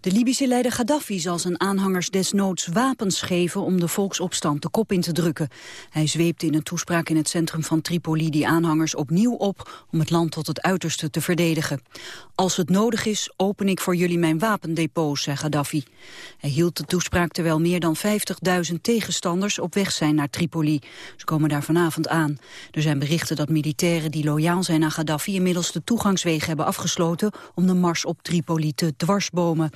De Libische leider Gaddafi zal zijn aanhangers desnoods wapens geven om de volksopstand de kop in te drukken. Hij zweepte in een toespraak in het centrum van Tripoli die aanhangers opnieuw op om het land tot het uiterste te verdedigen. Als het nodig is, open ik voor jullie mijn wapendepots, zei Gaddafi. Hij hield de toespraak terwijl meer dan 50.000 tegenstanders op weg zijn naar Tripoli. Ze komen daar vanavond aan. Er zijn berichten dat militairen die loyaal zijn aan Gaddafi inmiddels de toegangswegen hebben afgesloten om de mars op Tripoli te dwarsbomen.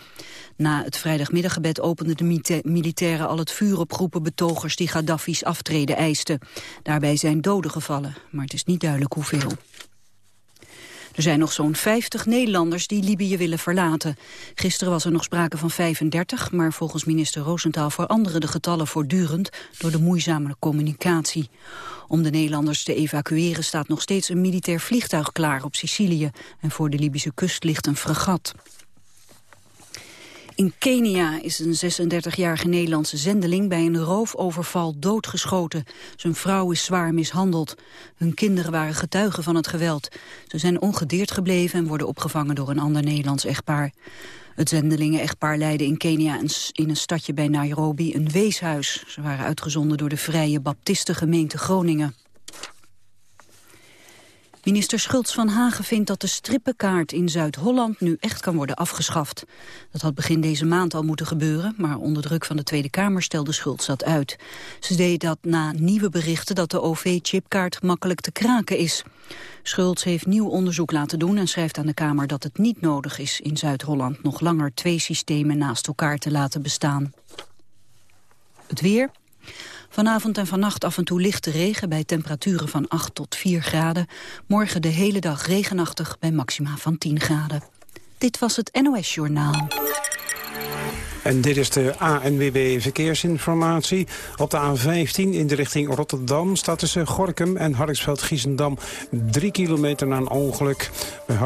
Na het vrijdagmiddaggebed openden de militairen al het vuur op groepen betogers die Gaddafi's aftreden eisten. Daarbij zijn doden gevallen, maar het is niet duidelijk hoeveel. Er zijn nog zo'n 50 Nederlanders die Libië willen verlaten. Gisteren was er nog sprake van 35, maar volgens minister Roosentaal veranderen de getallen voortdurend door de moeizame communicatie. Om de Nederlanders te evacueren staat nog steeds een militair vliegtuig klaar op Sicilië en voor de Libische kust ligt een fregat. In Kenia is een 36-jarige Nederlandse zendeling bij een roofoverval doodgeschoten. Zijn vrouw is zwaar mishandeld. Hun kinderen waren getuigen van het geweld. Ze zijn ongedeerd gebleven en worden opgevangen door een ander Nederlands echtpaar. Het zendelingen-echtpaar leidde in Kenia in een stadje bij Nairobi een weeshuis. Ze waren uitgezonden door de Vrije Baptistengemeente Groningen. Minister Schultz van Hagen vindt dat de strippenkaart in Zuid-Holland nu echt kan worden afgeschaft. Dat had begin deze maand al moeten gebeuren, maar onder druk van de Tweede Kamer stelde Schultz dat uit. Ze deed dat na nieuwe berichten dat de OV-chipkaart makkelijk te kraken is. Schultz heeft nieuw onderzoek laten doen en schrijft aan de Kamer dat het niet nodig is in Zuid-Holland nog langer twee systemen naast elkaar te laten bestaan. Het weer. Vanavond en vannacht af en toe lichte regen bij temperaturen van 8 tot 4 graden. Morgen de hele dag regenachtig bij maxima van 10 graden. Dit was het NOS Journaal. En dit is de ANWB Verkeersinformatie. Op de A15 in de richting Rotterdam staat tussen Gorkum en Hardingsveld-Giessendam 3 kilometer na een ongeluk. Bij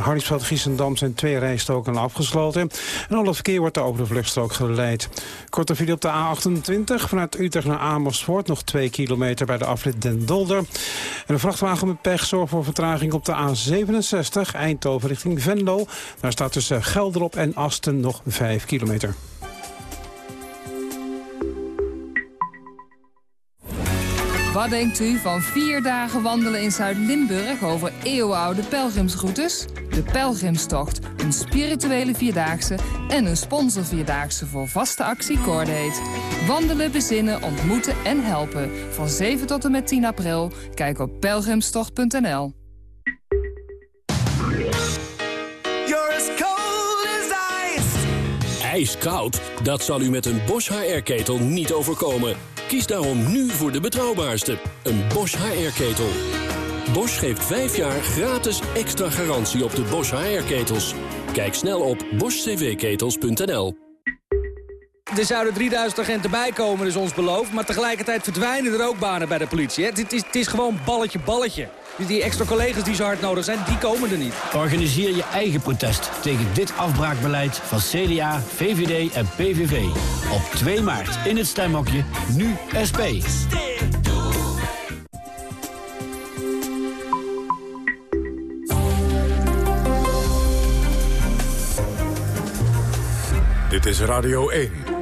Hardingsveld-Giessendam zijn twee rijstoken afgesloten. En al het verkeer wordt over de vluchtstrook geleid. Korte video op de A28 vanuit Utrecht naar Amersfoort. Nog 2 kilometer bij de afrit Den Dolder. En een vrachtwagen met pech zorgt voor vertraging op de A67 Eindhoven richting Venlo. Daar staat tussen Gelderop en Asten nog 5 kilometer. Wat denkt u van vier dagen wandelen in Zuid-Limburg over eeuwenoude pelgrimsroutes? De Pelgrimstocht, een spirituele vierdaagse en een sponsorvierdaagse voor vaste actie. Wandelen, bezinnen, ontmoeten en helpen. Van 7 tot en met 10 april. Kijk op pelgrimstocht.nl. ijskoud? Dat zal u met een Bosch HR-ketel niet overkomen. Kies daarom nu voor de betrouwbaarste, een Bosch HR-ketel. Bosch geeft 5 jaar gratis extra garantie op de Bosch HR-ketels. Kijk snel op boschcvketels.nl. Er zouden 3000 agenten bijkomen, is ons beloofd. Maar tegelijkertijd verdwijnen er ook banen bij de politie. Het is, het is gewoon balletje, balletje. Dus die extra collega's die zo hard nodig zijn, die komen er niet. Organiseer je eigen protest tegen dit afbraakbeleid van CDA, VVD en PVV. Op 2 maart in het stemhokje, nu SP. Dit is Radio 1.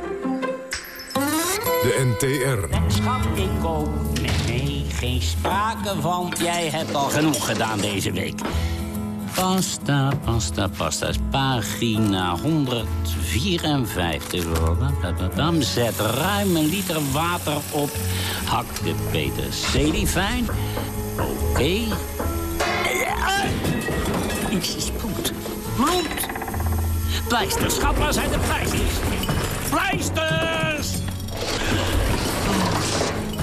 De NTR. Schat, ik kom geen sprake van. Jij hebt al genoeg gedaan deze week. Pasta, pasta, pasta. Pagina 154. Zet ruim een liter water op. Hak de peterselie fijn. Oké. Okay. Iets is bloed. Bloed. Pleisters. Waar zijn de pleisters? Pleisters!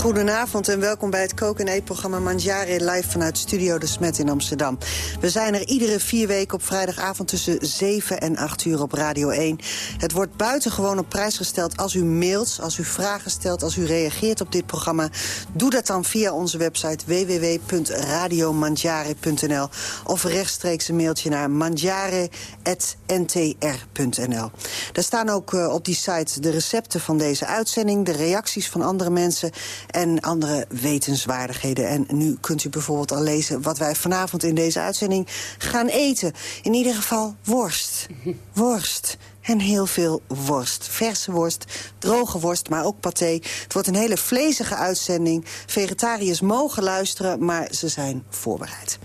Goedenavond en welkom bij het koken en eetprogramma Mangiare live vanuit Studio De Smet in Amsterdam. We zijn er iedere vier weken op vrijdagavond tussen 7 en 8 uur op Radio 1. Het wordt buitengewoon op prijs gesteld als u mailt, als u vragen stelt, als u reageert op dit programma. Doe dat dan via onze website www.radiomangiare.nl of rechtstreeks een mailtje naar mangiare.ntr.nl. Daar staan ook uh, op die site de recepten van deze uitzending, de reacties van andere mensen en andere wetenswaardigheden. En nu kunt u bijvoorbeeld al lezen wat wij vanavond in deze uitzending gaan eten. In ieder geval worst. Worst. En heel veel worst. Verse worst, droge worst, maar ook paté. Het wordt een hele vlezige uitzending. Vegetariërs mogen luisteren, maar ze zijn voorbereid.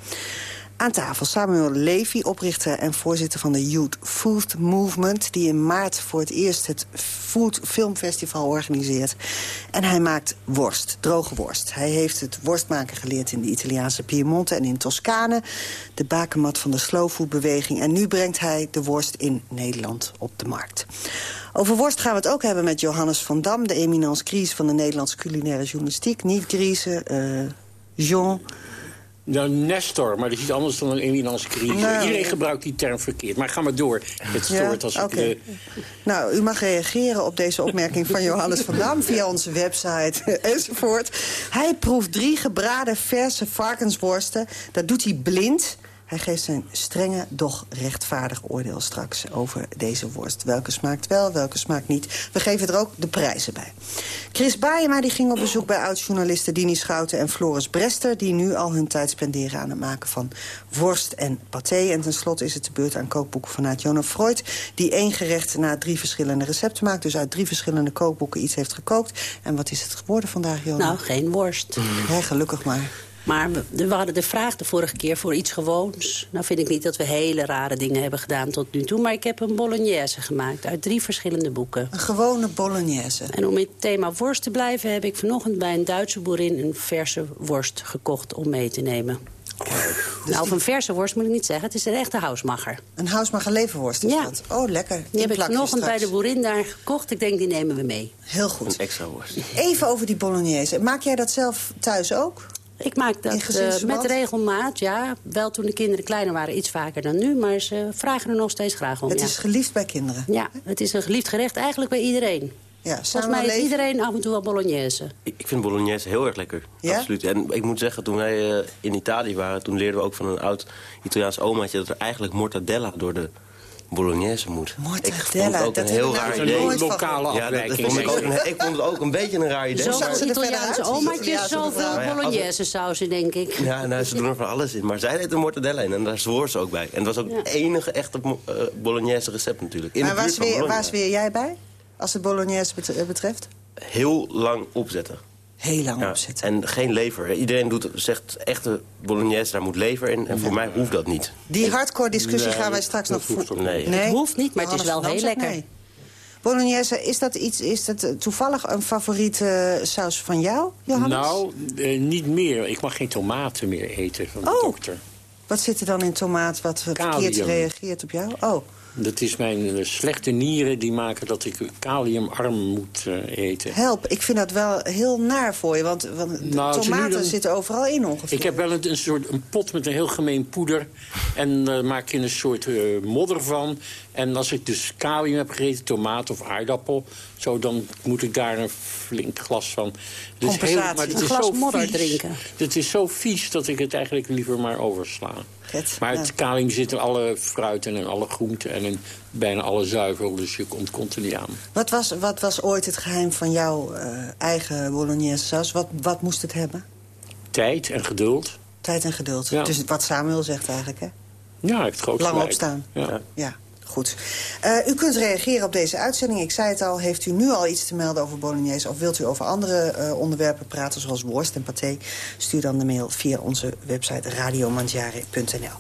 Aan tafel Samuel Levy, oprichter en voorzitter van de Youth Food Movement... die in maart voor het eerst het Food Filmfestival organiseert. En hij maakt worst, droge worst. Hij heeft het worstmaken geleerd in de Italiaanse Piemonte en in Toscane. De bakenmat van de slowfoodbeweging. En nu brengt hij de worst in Nederland op de markt. Over worst gaan we het ook hebben met Johannes van Dam... de eminence Gries van de Nederlandse culinaire journalistiek. Niet Griese, uh, Jean... Nou, Nestor, maar dat is iets anders dan een eminence crisis. Nou, Iedereen gebruikt die term verkeerd. Maar ga maar door. Het stoort als okay. ik... Uh... Nou, u mag reageren op deze opmerking van Johannes van Dam... via onze website enzovoort. Hij proeft drie gebraden verse varkensworsten. Dat doet hij blind... Hij geeft zijn strenge, doch rechtvaardig oordeel straks over deze worst. Welke smaakt wel, welke smaakt niet. We geven er ook de prijzen bij. Chris Baayema die ging op bezoek bij oud-journalisten Dini Schouten en Floris Brester... die nu al hun tijd spenderen aan het maken van worst en paté. En tenslotte is het de beurt aan kookboeken vanuit Jonah Freud... die één gerecht na drie verschillende recepten maakt. Dus uit drie verschillende kookboeken iets heeft gekookt. En wat is het geworden vandaag, Jonah? Nou, geen worst. Ja, gelukkig maar. Maar we, hadden de vraag de vorige keer voor iets gewoons. Nou vind ik niet dat we hele rare dingen hebben gedaan tot nu toe. Maar ik heb een bolognese gemaakt uit drie verschillende boeken. Een gewone bolognese. En om in het thema worst te blijven... heb ik vanochtend bij een Duitse boerin een verse worst gekocht om mee te nemen. Dus nou, van verse worst moet ik niet zeggen. Het is een echte hausmacher. Een hausmacher leverworst is ja. dat? Oh, lekker. Die heb ik vanochtend bij de boerin daar gekocht. Ik denk, die nemen we mee. Heel goed. Een extra worst. Even over die bolognese. Maak jij dat zelf thuis ook? Ik maak dat uh, met regelmaat, ja. Wel toen de kinderen kleiner waren, iets vaker dan nu. Maar ze vragen er nog steeds graag om. Het ja. is geliefd bij kinderen? Ja, het is een geliefd gerecht eigenlijk bij iedereen. Ja, Volgens mij eet iedereen af en toe wel bolognese. Ik vind bolognese heel erg lekker, ja? absoluut. En ik moet zeggen, toen wij uh, in Italië waren... toen leerden we ook van een oud Italiaans omaatje... dat er eigenlijk mortadella door de bolognese moet. Mortadella, ik vond het ook dat een heel raar idee. Een lokale ja, dat vond ik, ook een, ik vond het ook een beetje een raar idee. Zo maar... Italiaanse omaatjes, zoveel bolognese sausen, denk ik. Ja, nou, ze doen er van alles in. Maar zij deed een mortadella in en daar zwoer ze ook bij. En dat was ook het enige echte uh, bolognese recept natuurlijk. In maar waar zweer, waar zweer jij bij, als het bolognese betreft? Heel lang opzetten. Heel lang ja, opzetten. En geen lever. Iedereen doet, zegt echte bolognese, daar moet lever in. En voor mij hoeft dat niet. Die hardcore discussie gaan wij straks nog voeren. Nee. nee. Het hoeft niet, maar het is wel heel lekker. Nee. Bolognese, is dat, iets, is dat toevallig een favoriete saus van jou, Johannes? Nou, eh, niet meer. Ik mag geen tomaten meer eten van de oh. dokter. Wat zit er dan in tomaat wat verkeerd reageert op jou? Oh. Dat is mijn slechte nieren die maken dat ik kaliumarm moet uh, eten. Help, ik vind dat wel heel naar voor je, want, want de nou, tomaten een... zitten overal in ongeveer. Ik heb wel een, een, soort een pot met een heel gemeen poeder. En uh, maak je een soort uh, modder van. En als ik dus kalium heb gegeten, tomaat of aardappel... Zo, dan moet ik daar een flink glas van. Dus heel, maar het een is glas zo modder drinken. Het is zo vies dat ik het eigenlijk liever maar oversla. Het, maar ja. het kalium zit in alle fruiten en alle groenten en in bijna alle zuivel. Dus je komt, er niet aan. Wat was, wat was ooit het geheim van jouw uh, eigen bolognese saus? Wat, wat moest het hebben? Tijd en geduld. Tijd en geduld. Ja. Dus wat Samuel zegt eigenlijk, hè? Ja, ik het groot Lang gelijk. opstaan. Ja. ja. Goed. Uh, u kunt reageren op deze uitzending. Ik zei het al, heeft u nu al iets te melden over Bolognese... of wilt u over andere uh, onderwerpen praten, zoals worst en paté... stuur dan de mail via onze website radiomangiare.nl.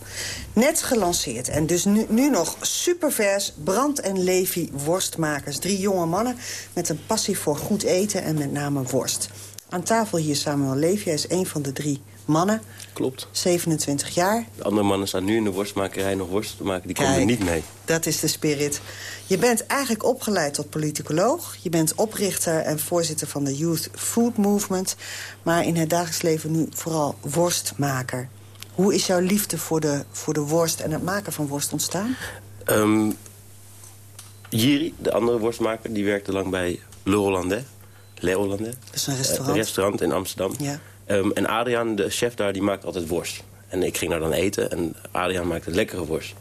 Net gelanceerd en dus nu, nu nog supervers... Brand en Levi worstmakers. Drie jonge mannen met een passie voor goed eten en met name worst. Aan tafel hier Samuel Levi. Hij is een van de drie mannen. Klopt. 27 jaar. De andere mannen staan nu in de worstmakerij nog worst te maken. Die komen er niet mee. Dat is de spirit. Je bent eigenlijk opgeleid tot politicoloog. Je bent oprichter en voorzitter van de Youth Food Movement. Maar in het dagelijks leven nu vooral worstmaker. Hoe is jouw liefde voor de, voor de worst en het maken van worst ontstaan? Ehm Jiri, de andere worstmaker, die werkte lang bij Le Hollandais. Le Hollandais. Dat is een Eh, restaurant. een restaurant in Amsterdam. Ja. Ehm, en Adriaan, de chef daar, die maakt altijd worst. En ik ging daar dan eten en Adriaan maakte lekkere worst.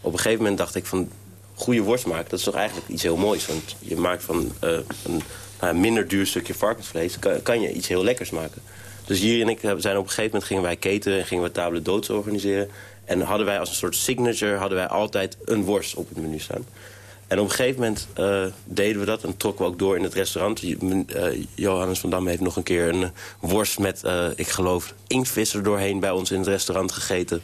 Op een gegeven moment dacht ik van... goede worst maken, dat is toch eigenlijk iets heel moois. Want je maakt van eh, een nou, minder duur stukje varkensvlees... Kan, je iets heel lekkers maken. Dus hier en ik hebben- zijn op een gegeven moment gingen wij cateren... en gingen we table doods organiseren. En hadden wij als een soort signature... hadden wij altijd een worst op het menu staan. En op een gegeven moment eh, deden we dat en trokken we ook door in het restaurant. Eh, Johannes van Dam heeft nog een keer een eh, worst met, eh, ik geloof, inktvis er doorheen bij ons in het restaurant gegeten.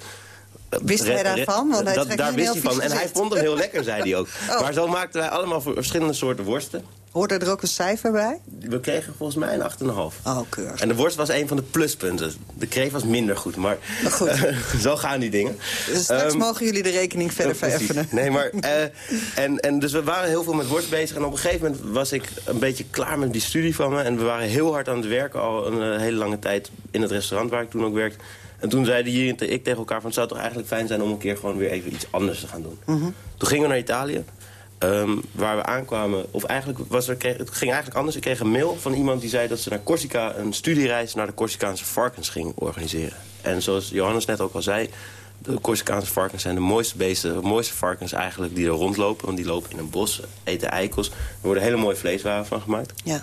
Wist hij daarvan? Want hij dat, daar wist hij van. En hij vond hem heel lekker, zei hij ook. Oh. Maar zo maakten wij allemaal verschillende soorten worsten. Hoort er ook een cijfer bij? We kregen volgens mij een 8,5. Oh, keurig. En de worst was een van de pluspunten. De kreef was minder goed, maar goed. zo gaan die dingen. Dus straks Ehm, mogen jullie de rekening verder vereffenen. Nee, maar... eh, en, en dus we waren heel veel met worst bezig. En op een gegeven moment was ik een beetje klaar met die studie van me. En we waren heel hard aan het werken al een eh, hele lange tijd... in het restaurant waar ik toen ook werkte. En toen zeiden hier en ik tegen elkaar van... het zou toch eigenlijk fijn zijn om een keer gewoon weer even iets anders te gaan doen. Mhm. Toen gingen we naar Italië. Ehm, waar we aankwamen, of eigenlijk was er, kreeg- het ging eigenlijk anders. Ik kreeg een mail van iemand die zei dat ze naar Corsica... een studiereis naar de Corsicaanse varkens ging organiseren. En zoals Johannes net ook al zei... de Corsicaanse varkens zijn de mooiste beesten... de mooiste varkens eigenlijk die er rondlopen. Want die lopen in een bos, eten eikels. Er worden hele mooie vleeswaren van gemaakt. Ja.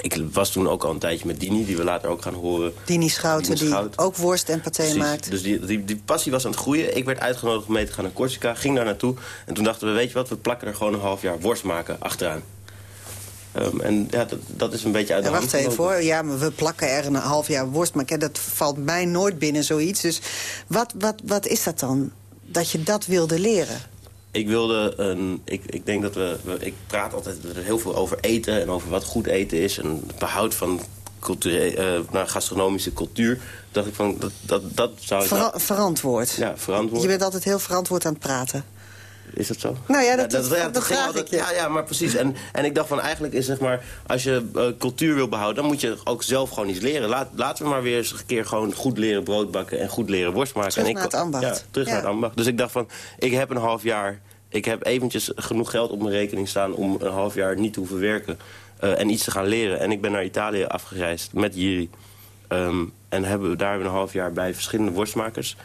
Ik was toen ook al een tijdje met Dini, die we later ook gaan horen. Dini Schouten, Dini die ook worst en paté maakt. Dus die, die, die passie was aan het groeien. Ik werd uitgenodigd om mee te gaan naar Corsica. Ging daar naartoe. En toen dachten we, weet je wat, we plakken er gewoon een half jaar worst maken achteraan. Ehm, en ja, dat, dat is een beetje uit Ja, de hand wacht even hoor. Ja, maar we plakken er een half jaar worst. Maar kijk, dat valt mij nooit binnen, zoiets. Dus wat, wat, wat is dat dan? Dat je dat wilde leren? Ik wilde een... Ik, ik denk dat we, we- Ik praat altijd heel veel over eten en over wat goed eten is. En het behoud van eh, gastronomische cultuur. dacht ik van, dat, dat, dat zou ik... Vera- verantwoord. ja, verantwoord. Je bent altijd heel verantwoord aan het praten. Is dat zo? Nou ja, dat- dat- ja, dat ging altijd- ik je. Ja, ja, maar precies. En, en ik dacht van eigenlijk is zeg maar... als je eh, cultuur wil behouden, dan moet je ook zelf gewoon iets leren. Laat, laten we maar weer eens een keer gewoon goed leren brood bakken... en goed leren worst maken. Terug en ik, naar het ambacht. Ja, terug Ja. naar het ambacht. Dus ik dacht van, ik heb een half jaar... ik heb eventjes genoeg geld op mijn rekening staan... om een half jaar niet te hoeven werken eh, en iets te gaan leren. En ik ben naar Italië afgereisd met Jiri. Ehm, en hebben, daar hebben we een half jaar bij verschillende worstmakers...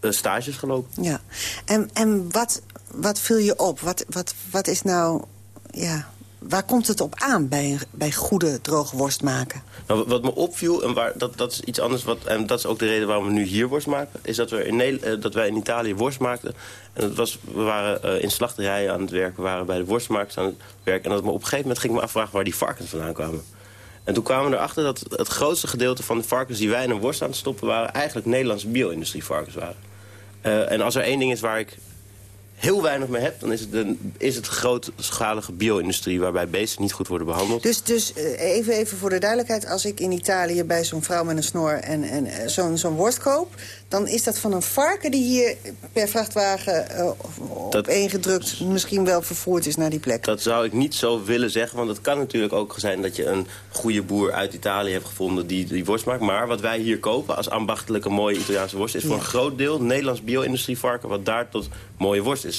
eh, stages gelopen. Ja. En, en wat, wat viel je op? Wat, wat, wat is nou... Ja, waar komt het op aan bij, bij goede droge worst maken? Nou, wat me opviel, en waar, dat, dat is iets anders, wat, en dat is ook de reden waarom we nu hier worst maken... is dat, we in, eh, dat wij in Italië worst maakten. En dat was, we waren eh, in slachterijen aan het werk, we waren bij de worstmakers aan het werk... en dat me op een gegeven moment ging ik me afvragen waar die varkens vandaan kwamen. En toen kwamen we erachter dat het grootste gedeelte van de varkens... die wij in een worst aan het stoppen waren... eigenlijk Nederlandse bio-industrie varkens waren. Eh, en als er één ding is waar ik heel weinig mee heb... dan is het, de, is het grootschalige bio-industrie... waarbij beesten niet goed worden behandeld. Dus, dus eh, even, even voor de duidelijkheid. Als ik in Italië bij zo'n vrouw met een snor en, en eh, zo'n zo'n worst koop... dan is dat van een varken die hier per vrachtwagen eh, op Dat- gedrukt... misschien wel vervoerd is naar die plek. Dat zou ik niet zo willen zeggen, want het kan natuurlijk ook zijn... dat je een goede boer uit Italië hebt gevonden die die worst maakt. Maar wat wij hier kopen als ambachtelijke mooie Italiaanse worst... is voor Ja. een groot deel Nederlands bio-industrievarken... wat daar tot mooie worst is.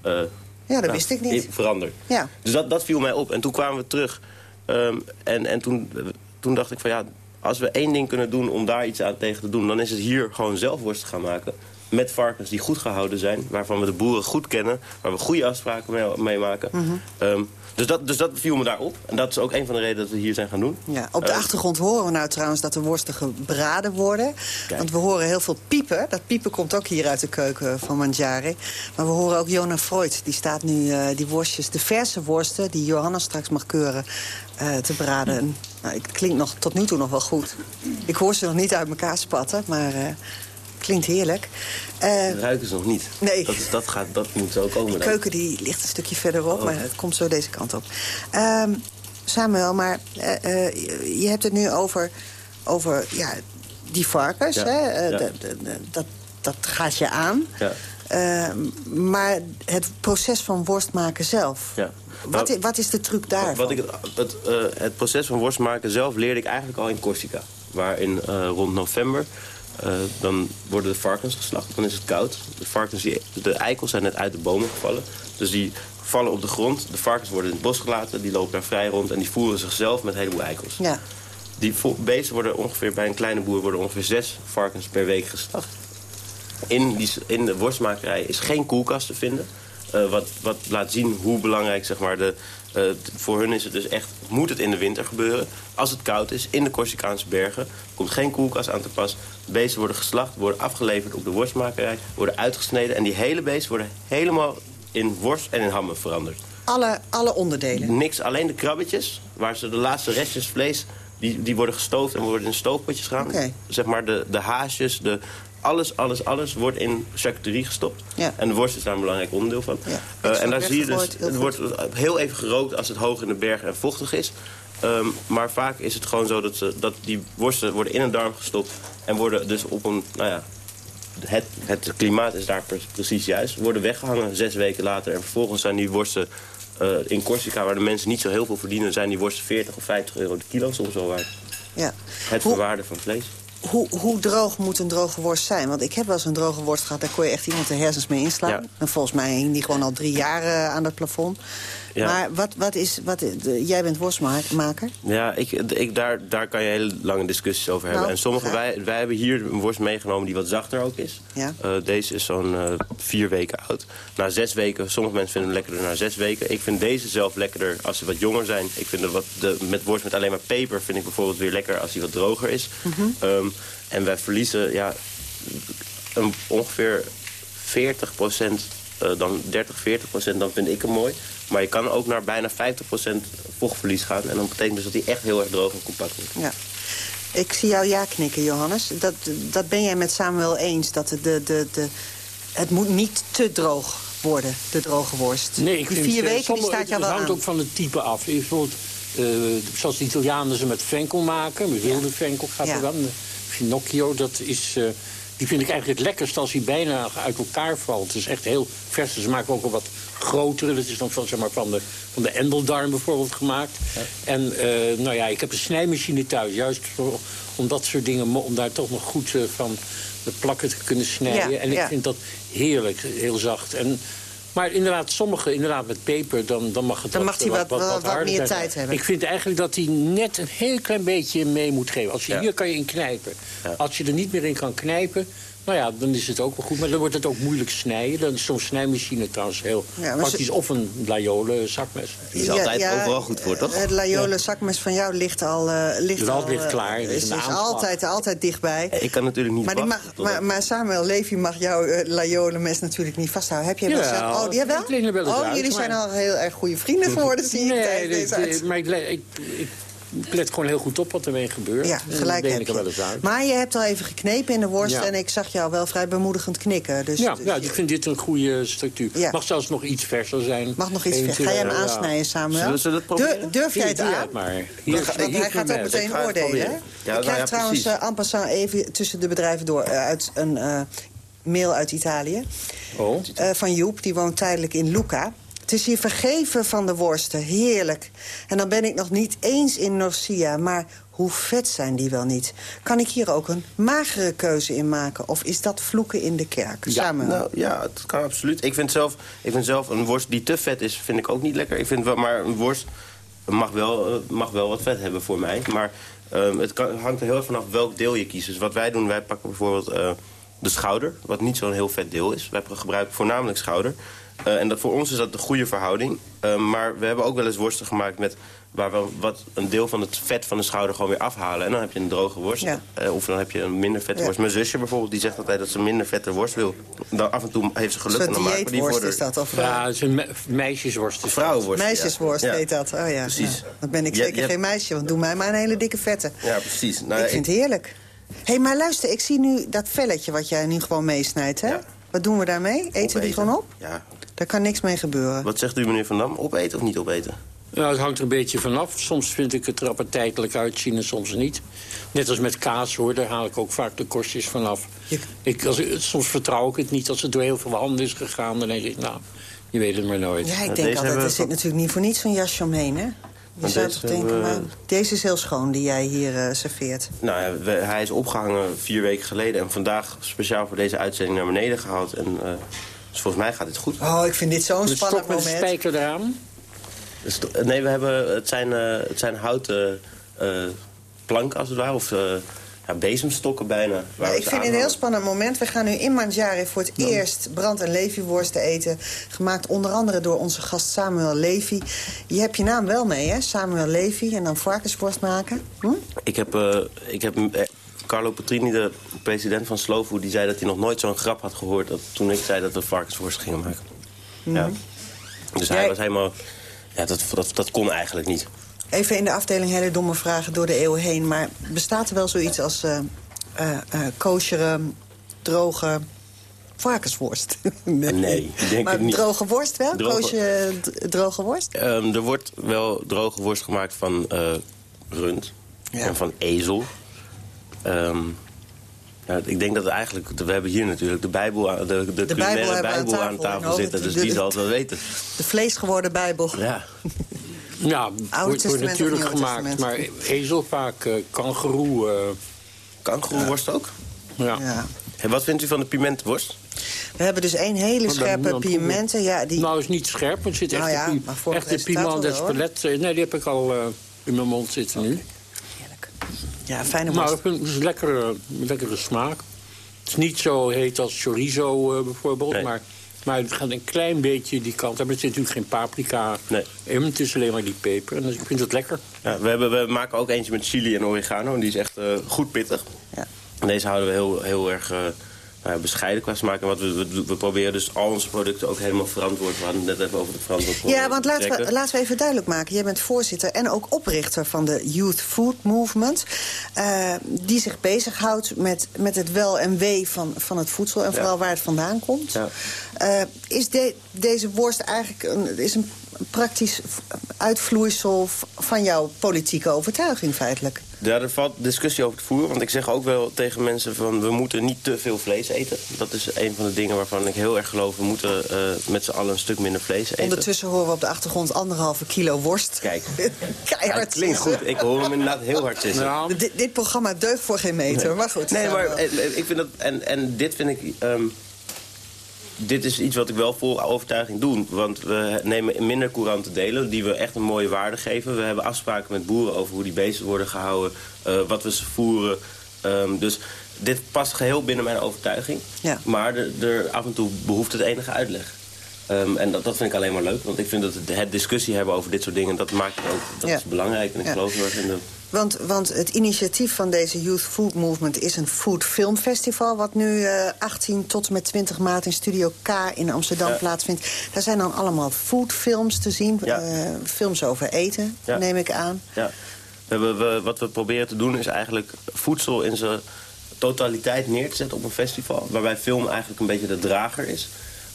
Eh, Ja, dat nou, wist ik niet. Veranderd. Ja. Dus dat, dat viel mij op. En toen kwamen we terug. ehm, en en toen, toen dacht ik van ja, als we één ding kunnen doen om daar iets aan tegen te doen... dan is het hier gewoon zelf worst gaan maken. Met varkens die goed gehouden zijn. Waarvan we de boeren goed kennen. Waar we goede afspraken mee, mee maken. Mhm. Ehm, dus, dat, dus dat viel me daarop. En dat is ook een van de redenen dat we hier zijn gaan doen. Ja, op de Eh, achtergrond horen we nou trouwens dat de worsten gebraden worden. Kijk. Want we horen heel veel piepen. Dat piepen komt ook hier uit de keuken van Mangiare. Maar we horen ook Jona Freud. Die staat nu eh, die worstjes, de verse worsten... die Johanna straks mag keuren, eh, te braden. Nou, het klinkt nog, tot nu toe nog wel goed. Ik hoor ze nog niet uit elkaar spatten, maar eh klinkt heerlijk. Eh, ruiken ze nog niet. Nee. Dat, is- dat, gaat, dat moet zo komen. de dan. keuken die ligt een stukje verderop, Oh. maar het komt zo deze kant op. Ehm, Samuel, maar eh, eh, je hebt het nu over, over ja, die varkens. Ja, Hè? Ja. dat- dat- gaat je aan. Ja. Eh, maar het proces van worst maken zelf. Ja. Wat, wat is de truc daarvan? Wat ik het, het, het proces van worst maken zelf leerde ik eigenlijk al in Corsica. Waarin eh, rond november, eh, dan worden de varkens geslacht. Dan is het koud. De, varkens, die, de eikels zijn net uit de bomen gevallen. Dus die vallen op de grond. De varkens worden in het bos gelaten. Die lopen daar vrij rond en die voeren zichzelf met een heleboel eikels. Ja. Die beesten worden ongeveer, bij een kleine boer worden ongeveer zes varkens per week geslacht. In, die, in de worstmakerij is geen koelkast te vinden. Eh, wat, wat laat zien hoe belangrijk, zeg maar, de, eh, voor hun is het dus echt, moet het in de winter gebeuren. Als het koud is, in de Corsicaanse bergen, komt geen koelkast aan te pas. De beesten worden geslacht, worden afgeleverd op de worstmakerij, worden uitgesneden. En die hele beesten worden helemaal in worst en in hammen veranderd. Alle, alle onderdelen. Niks, alleen de krabbetjes, waar ze de laatste restjes vlees... die, die worden gestoofd en worden in stoofpotjes. Oké. Zeg maar de, de haasjes, de, alles, alles, alles wordt in charcuterie gestopt. Ja. En de worst is daar een belangrijk onderdeel van. Ja. Eh, en daar zie je dus, het wordt heel even gerookt als het hoog in de bergen en vochtig is. Ehm, maar vaak is het gewoon zo dat, ze, dat die worsten worden in een darm gestopt... en worden dus op een, nou ja, het, het klimaat is daar pre- precies juist. Worden weggehangen zes weken later. En vervolgens zijn die worsten eh, in Corsica, waar de mensen niet zo heel veel verdienen... zijn die worsten 40 of 50 euro de kilo soms wel waard. Ja. Het Hoe- verwaarden van vlees. Hoe, hoe droog moet een droge worst zijn? Want ik heb wel eens een droge worst gehad... daar kon je echt iemand de hersens mee inslaan. Ja. En volgens mij hing die gewoon al drie jaar aan het plafond. Ja. Maar wat, wat is... Wat, de- jij bent worstmaker. Ja, ik, ik, daar, daar kan je hele lange discussies over hebben. Nou, en sommige, ja. wij, wij hebben hier een worst meegenomen die wat zachter ook is. Ja. Eh, deze is zo'n eh, vier weken oud. Na zes weken, sommige mensen vinden hem lekkerder na zes weken. Ik vind deze zelf lekkerder als ze wat jonger zijn. Ik vind de, wat, de, met worst met alleen maar peper vind ik bijvoorbeeld weer lekker als hij wat droger is. Mhm. Ehm, en wij verliezen ja, een, ongeveer 40 dan 30, 40% dan vind ik hem mooi. Maar je kan ook naar bijna 50% vochtverlies gaan. En dan betekent dus dat hij echt heel erg droog en compact wordt. Ja. Ik zie jou ja knikken, Johannes. Dat, dat ben jij met Samuel eens. Dat de, de, de, de, het moet niet te droog worden, de droge worst. Nee, ik die vind, vier eh, weken die sommige- staat jou Het wel hangt aan. ook van het type af. Je Bijvoorbeeld, eh, zoals de Italianen ze met venkel maken. Met wilde venkel gaat Ja. er dan. De Finocchio, dat is... eh, die vind ik eigenlijk het lekkerst als hij bijna uit elkaar valt. Het is echt heel vers. Ze maken ook een wat grotere. Dat is dan van, zeg maar, van, de, van de endeldarm bijvoorbeeld gemaakt. En eh, nou ja, ik heb een snijmachine thuis. Juist voor, om dat soort dingen, om daar toch nog goed eh, van de plakken te kunnen snijden. Ja, en ik ja. vind dat heerlijk, heel zacht. En, maar inderdaad, sommige inderdaad met peper, dan, dan mag het Dan wat, mag hij wat- wat- meer zijn. tijd hebben. Ik vind eigenlijk dat hij net een heel klein beetje mee moet geven. Als je Ja. hier kan je in knijpen. Ja. Als je er niet meer in kan knijpen, nou ja, dan is het ook wel goed. Maar dan wordt het ook moeilijk snijden. Dan is zo'n snijmachine trouwens heel Ja, praktisch. ze- Of een Layola zakmes. Die is altijd overal goed voor, toch? Het Layola zakmes van jou ligt al... eh ligt al, ligt eh, klaar, het is Is, altijd, altijd dichtbij. Ik kan natuurlijk niet Maar, die mag, maar, maar Samuel Levy mag jouw uh, Layola-mes natuurlijk niet vasthouden. Heb je wel zelf... Oh, ik leen er wel oh uit, jullie maar- zijn al heel erg goede vrienden geworden, zie ik Nee, tijdens dit- deze maar ik, ik, ik let gewoon heel goed op wat ermee gebeurt. Ja, gelijk heb ik er wel eens uit. Maar je hebt al even geknepen in de worst Ja. en ik zag jou wel vrij bemoedigend knikken. Dus, Ja, dus ja, je- ik vind dit een goede structuur. Ja. Mag zelfs nog iets verser zijn. mag nog iets ver. Ga jij hem aansnijden, Samuel? Zullen we- het Durf- proberen? Durf jij het aan? het maar. Hier, Want, want hier hij gaat ook meteen Ik ga het oordelen. Ja, ik nou krijg ja, trouwens precies. uh, en passant even tussen de bedrijven door... eh, uit een eh, mail uit Italië Oh. eh, van Joep. Die woont tijdelijk in Lucca. Het is hier vergeven van de worsten. Heerlijk. En dan ben ik nog niet eens in Norcia. Maar hoe vet zijn die wel niet? Kan ik hier ook een magere keuze in maken? Of is dat vloeken in de kerk? Ja, Samuel. nou, ja, het kan absoluut. Ik vind, zelf, ik vind zelf een worst die te vet is, vind ik ook niet lekker. Ik vind wel, maar een worst mag wel, eh, mag wel wat vet hebben voor mij. Maar ehm, het kan, hangt er heel erg vanaf welk deel je kiest. Dus wat wij doen, wij pakken bijvoorbeeld eh, de schouder. Wat niet zo'n heel vet deel is. Wij gebruiken voornamelijk schouder. Eh, en dat, voor ons is dat de goede verhouding. Eh, maar we hebben ook wel eens worsten gemaakt met... waar we wat, een deel van het vet van de schouder gewoon weer afhalen. En dan heb je een droge worst. Ja. Eh, of dan heb je een minder vette Ja. worst. Mijn zusje bijvoorbeeld, die zegt altijd dat ze minder vette worst wil. Dan af en toe heeft ze Een geluk en soort dan maken die voor dieetworst is dat? Of, Ja, het is een me- meisjesworst. is vrouwenworst. Meisjesworst ja. heet dat. Oh ja. Precies. Ja. Dan ben ik zeker je geen meisje, want doe mij maar een hele dikke vette. Ja, precies. Nou, ik vind het heerlijk. Hé, hey, maar luister, ik zie nu dat velletje wat jij nu gewoon meesnijdt, hè? Ja. Wat doen we daarmee? Eten we die gewoon op? Ja. Daar kan niks mee gebeuren. Wat zegt u, meneer Van Dam? Opeten of niet opeten? Ja, het hangt er een beetje vanaf. Soms vind ik het er appetijtelijk uitzien en soms niet. Net als met kaas, hoor, daar haal ik ook vaak de korstjes vanaf. Ik, als, soms vertrouw ik het niet. Als het door heel veel handen is gegaan, dan denk ik, nou, je weet het maar nooit. Ja, ik denk altijd, er zit natuurlijk niet voor niets zo'n jasje omheen, hè? Je zou toch denken, maar deze is heel schoon die jij hier uh, serveert. Nou ja, we, hij is opgehangen vier weken geleden... en vandaag speciaal voor deze uitzending naar beneden gehaald. En, uh, dus volgens mij gaat dit goed. Oh, ik vind dit zo'n spannend moment. met een spijker eraan? Dus, nee, we hebben, het, zijn, uh, het zijn houten planken als het ware. Of ja, bezemstokken bijna. Ja, ik vind het een heel spannend moment. We gaan nu in Manjari voor het eerst brand- en Levy-worsten eten. Gemaakt onder andere door onze gast Samuel Levy. Je hebt je naam wel mee, hè? Samuel Levy. En dan varkensworst maken. Hm? Ik heb, uh, ik heb eh, Carlo Petrini, de president van Slow Food... die zei dat hij nog nooit zo'n grap had gehoord... Dat, toen ik zei dat we varkensworst gingen maken. Mhm. Ja. Dus hij was helemaal... Ja, dat, dat, dat kon eigenlijk niet. Even in de afdeling hele domme vragen door de eeuwen heen. Maar bestaat er wel zoiets als uh, uh, uh, kosheren, droge varkensworst? nee, nee ik denk maar het niet. droge worst wel? Droge... Koosje droge worst? Um, er wordt wel droge worst gemaakt van rund ja. en van ezel. Um, ja, ik denk dat eigenlijk, we hebben hier natuurlijk de Bijbel, de, de, Bijbel, Bijbel aan tafel, aan tafel zitten. Dus de, die zal het wel weten. De vleesgeworden Bijbel. Ja. Ja, wordt, wordt natuurlijk gemaakt, maar ezel vaak, uh, kangeroe. Uh... Kangeroeworst ook? Ja. ja. En wat vindt u van de pimentworst? We hebben dus één hele scherpe pimenten. Ja, die... Nou, is niet scherp, want er zit echt nou ja, de, echt de piment d'Espelette. Nee, die heb ik al uh, in mijn mond zitten nu. Ja, fijne worst. Nou, ik vind het een lekkere, lekkere smaak. Het is niet zo heet als chorizo uh, bijvoorbeeld, nee. maar... Maar het gaat een klein beetje die kant. Er zit natuurlijk geen paprika nee. in. Het is alleen maar die peper. En dus ik vind het lekker. Ja, we, hebben, we maken ook eentje met chili en oregano. En die is echt uh, goed pittig. Ja. En deze houden we heel, heel erg uh, nou ja, bescheiden qua smaak. En wat we, we, we, proberen dus al onze producten ook helemaal verantwoord. We hadden het net even over het verantwoord. Ja, want laten we, laten we even duidelijk maken. Jij bent voorzitter en ook oprichter van de Youth Food Movement. Uh, die zich bezighoudt met, met het wel en wee van, van het voedsel. En vooral waar het vandaan komt. Ja. Uh, is de, deze worst eigenlijk een, is een praktisch uitvloeisel van jouw politieke overtuiging feitelijk? Ja, er valt discussie over te voeren. Want ik zeg ook wel tegen mensen van... we moeten niet te veel vlees eten. Dat is een van de dingen waarvan ik heel erg geloof... we moeten uh, met z'n allen een stuk minder vlees eten. Ondertussen horen we op de achtergrond anderhalve kilo worst. Kijk, Keihard. Het klinkt goed. Ik hoor hem inderdaad heel hard zitten. Ja. Dit, dit, programma deugt voor geen meter, nee. maar goed. Nee, maar ik vind dat... En, en dit vind ik... Um, dit is iets wat ik wel vol overtuiging doe. Want we nemen minder courante delen die we echt een mooie waarde geven. We hebben afspraken met boeren over hoe die beesten worden gehouden. Uh, wat we ze voeren. Um, dus dit past geheel binnen mijn overtuiging. Ja. Maar er, er af en toe behoeft het enige uitleg. Um, en dat, dat vind ik alleen maar leuk. Want ik vind dat het, het discussie hebben over dit soort dingen... dat maakt het ook dat Ja. is belangrijk. En ik Ja. geloof heel erg in de... Want, want het initiatief van deze Youth Food Movement is een food film festival... wat nu eh 18 tot en met 20 maart in Studio K in Amsterdam Ja. plaatsvindt. Daar zijn dan allemaal foodfilms te zien. Eh, films over eten, neem ik aan. Ja. We wat we proberen te doen is eigenlijk voedsel in zijn totaliteit neer te zetten op een festival. Waarbij film eigenlijk een beetje de drager is.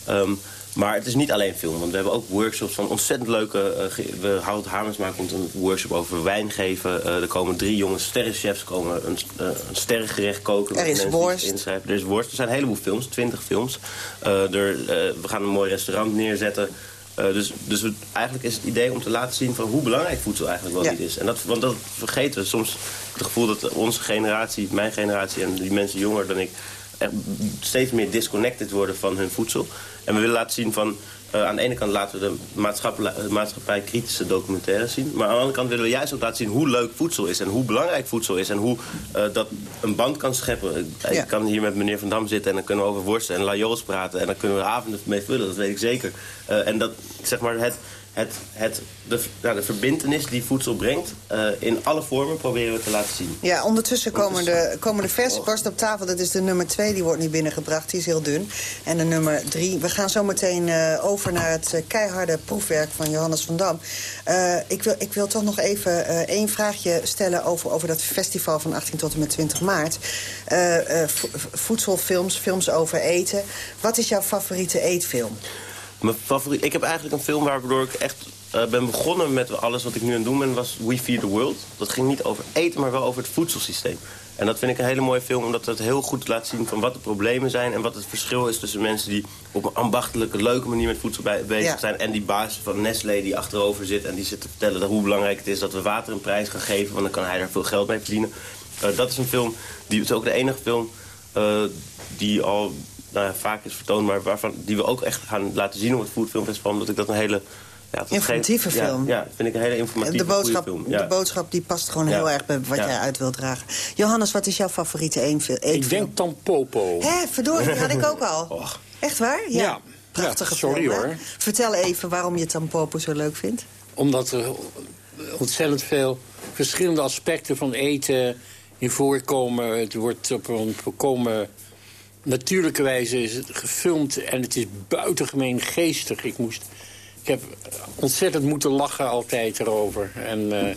Um, maar het is niet alleen film, want we hebben ook workshops van ontzettend leuke... Uh, ge- we Harold Hamersma komt een workshop over wijn geven. Uh, er komen drie jonge sterrenchefs komen een, uh, een sterrengerecht koken. Er is worst. Er is worst. Er zijn een heleboel films, twintig films. Er, we gaan een mooi restaurant neerzetten. Uh, dus dus we, eigenlijk is het idee om te laten zien van hoe belangrijk voedsel eigenlijk wel Ja. niet is. En dat, want dat vergeten we soms. Het gevoel dat onze generatie, mijn generatie en die mensen jonger dan ik... echt steeds meer disconnected worden van hun voedsel. En we willen laten zien van... Uh, aan de ene kant laten we de maatschappij, maatschappij kritische documentaires zien. Maar aan de andere kant willen we juist ook laten zien hoe leuk voedsel is. En hoe belangrijk voedsel is. En hoe uh, dat een band kan scheppen. Ik, Ja. kan hier met meneer Van Dam zitten en dan kunnen we over worsten en lajols praten. En dan kunnen we avonden mee vullen, dat weet ik zeker. Uh, en dat, zeg maar, het, het, het, de, nou, de verbindenis die voedsel brengt... Uh, in alle vormen proberen we te laten zien. Ja, ondertussen komen de, komen de verse worst op tafel. Dat is de nummer twee, die wordt nu binnengebracht. Die is heel dun. En de nummer drie. We gaan zo meteen uh, over naar het uh, keiharde proefwerk van Johannes van Dam. Ik, wil, ik wil toch nog even één vraagje stellen over, over dat festival van 18 tot en met 20 maart. Voedselfilms, films over eten. Wat is jouw favoriete eetfilm? Mijn favoriet, ik heb eigenlijk een film waardoor ik echt uh, ben begonnen met alles wat ik nu aan het doen ben, was We Feed the World. Dat ging niet over eten, maar wel over het voedselsysteem. En dat vind ik een hele mooie film, omdat het heel goed laat zien van wat de problemen zijn... en wat het verschil is tussen mensen die op een ambachtelijke, leuke manier met voedsel bezig zijn... en die baas van Nestlé die achterover zit en die zit te vertellen dat hoe belangrijk het is... dat we water een prijs gaan geven, want dan kan hij daar veel geld mee verdienen. Uh, dat is een film, die is ook de enige film uh, die al nou ja, vaak is vertoond... maar waarvan, die we ook echt gaan laten zien op het Food Filmfestival... omdat ik dat een hele ja, informatieve film. Ja, vind ik een hele informatieve de boodschap, film. De boodschap die past gewoon heel erg bij wat jij uit wilt dragen. Johannes, wat is jouw favoriete eetfilm? Ik denk Tampopo. Hé, verdorie, die had ik ook al. Och. Echt waar? Ja. Prachtige sorry film, hoor. Vertel even waarom je Tampopo zo leuk vindt. Omdat er ontzettend veel verschillende aspecten van eten in voorkomen. Het wordt op een volkomen natuurlijke wijze is het gefilmd en het is buitengemeen geestig. Ik moest ik heb ontzettend moeten lachen altijd erover. En, uh,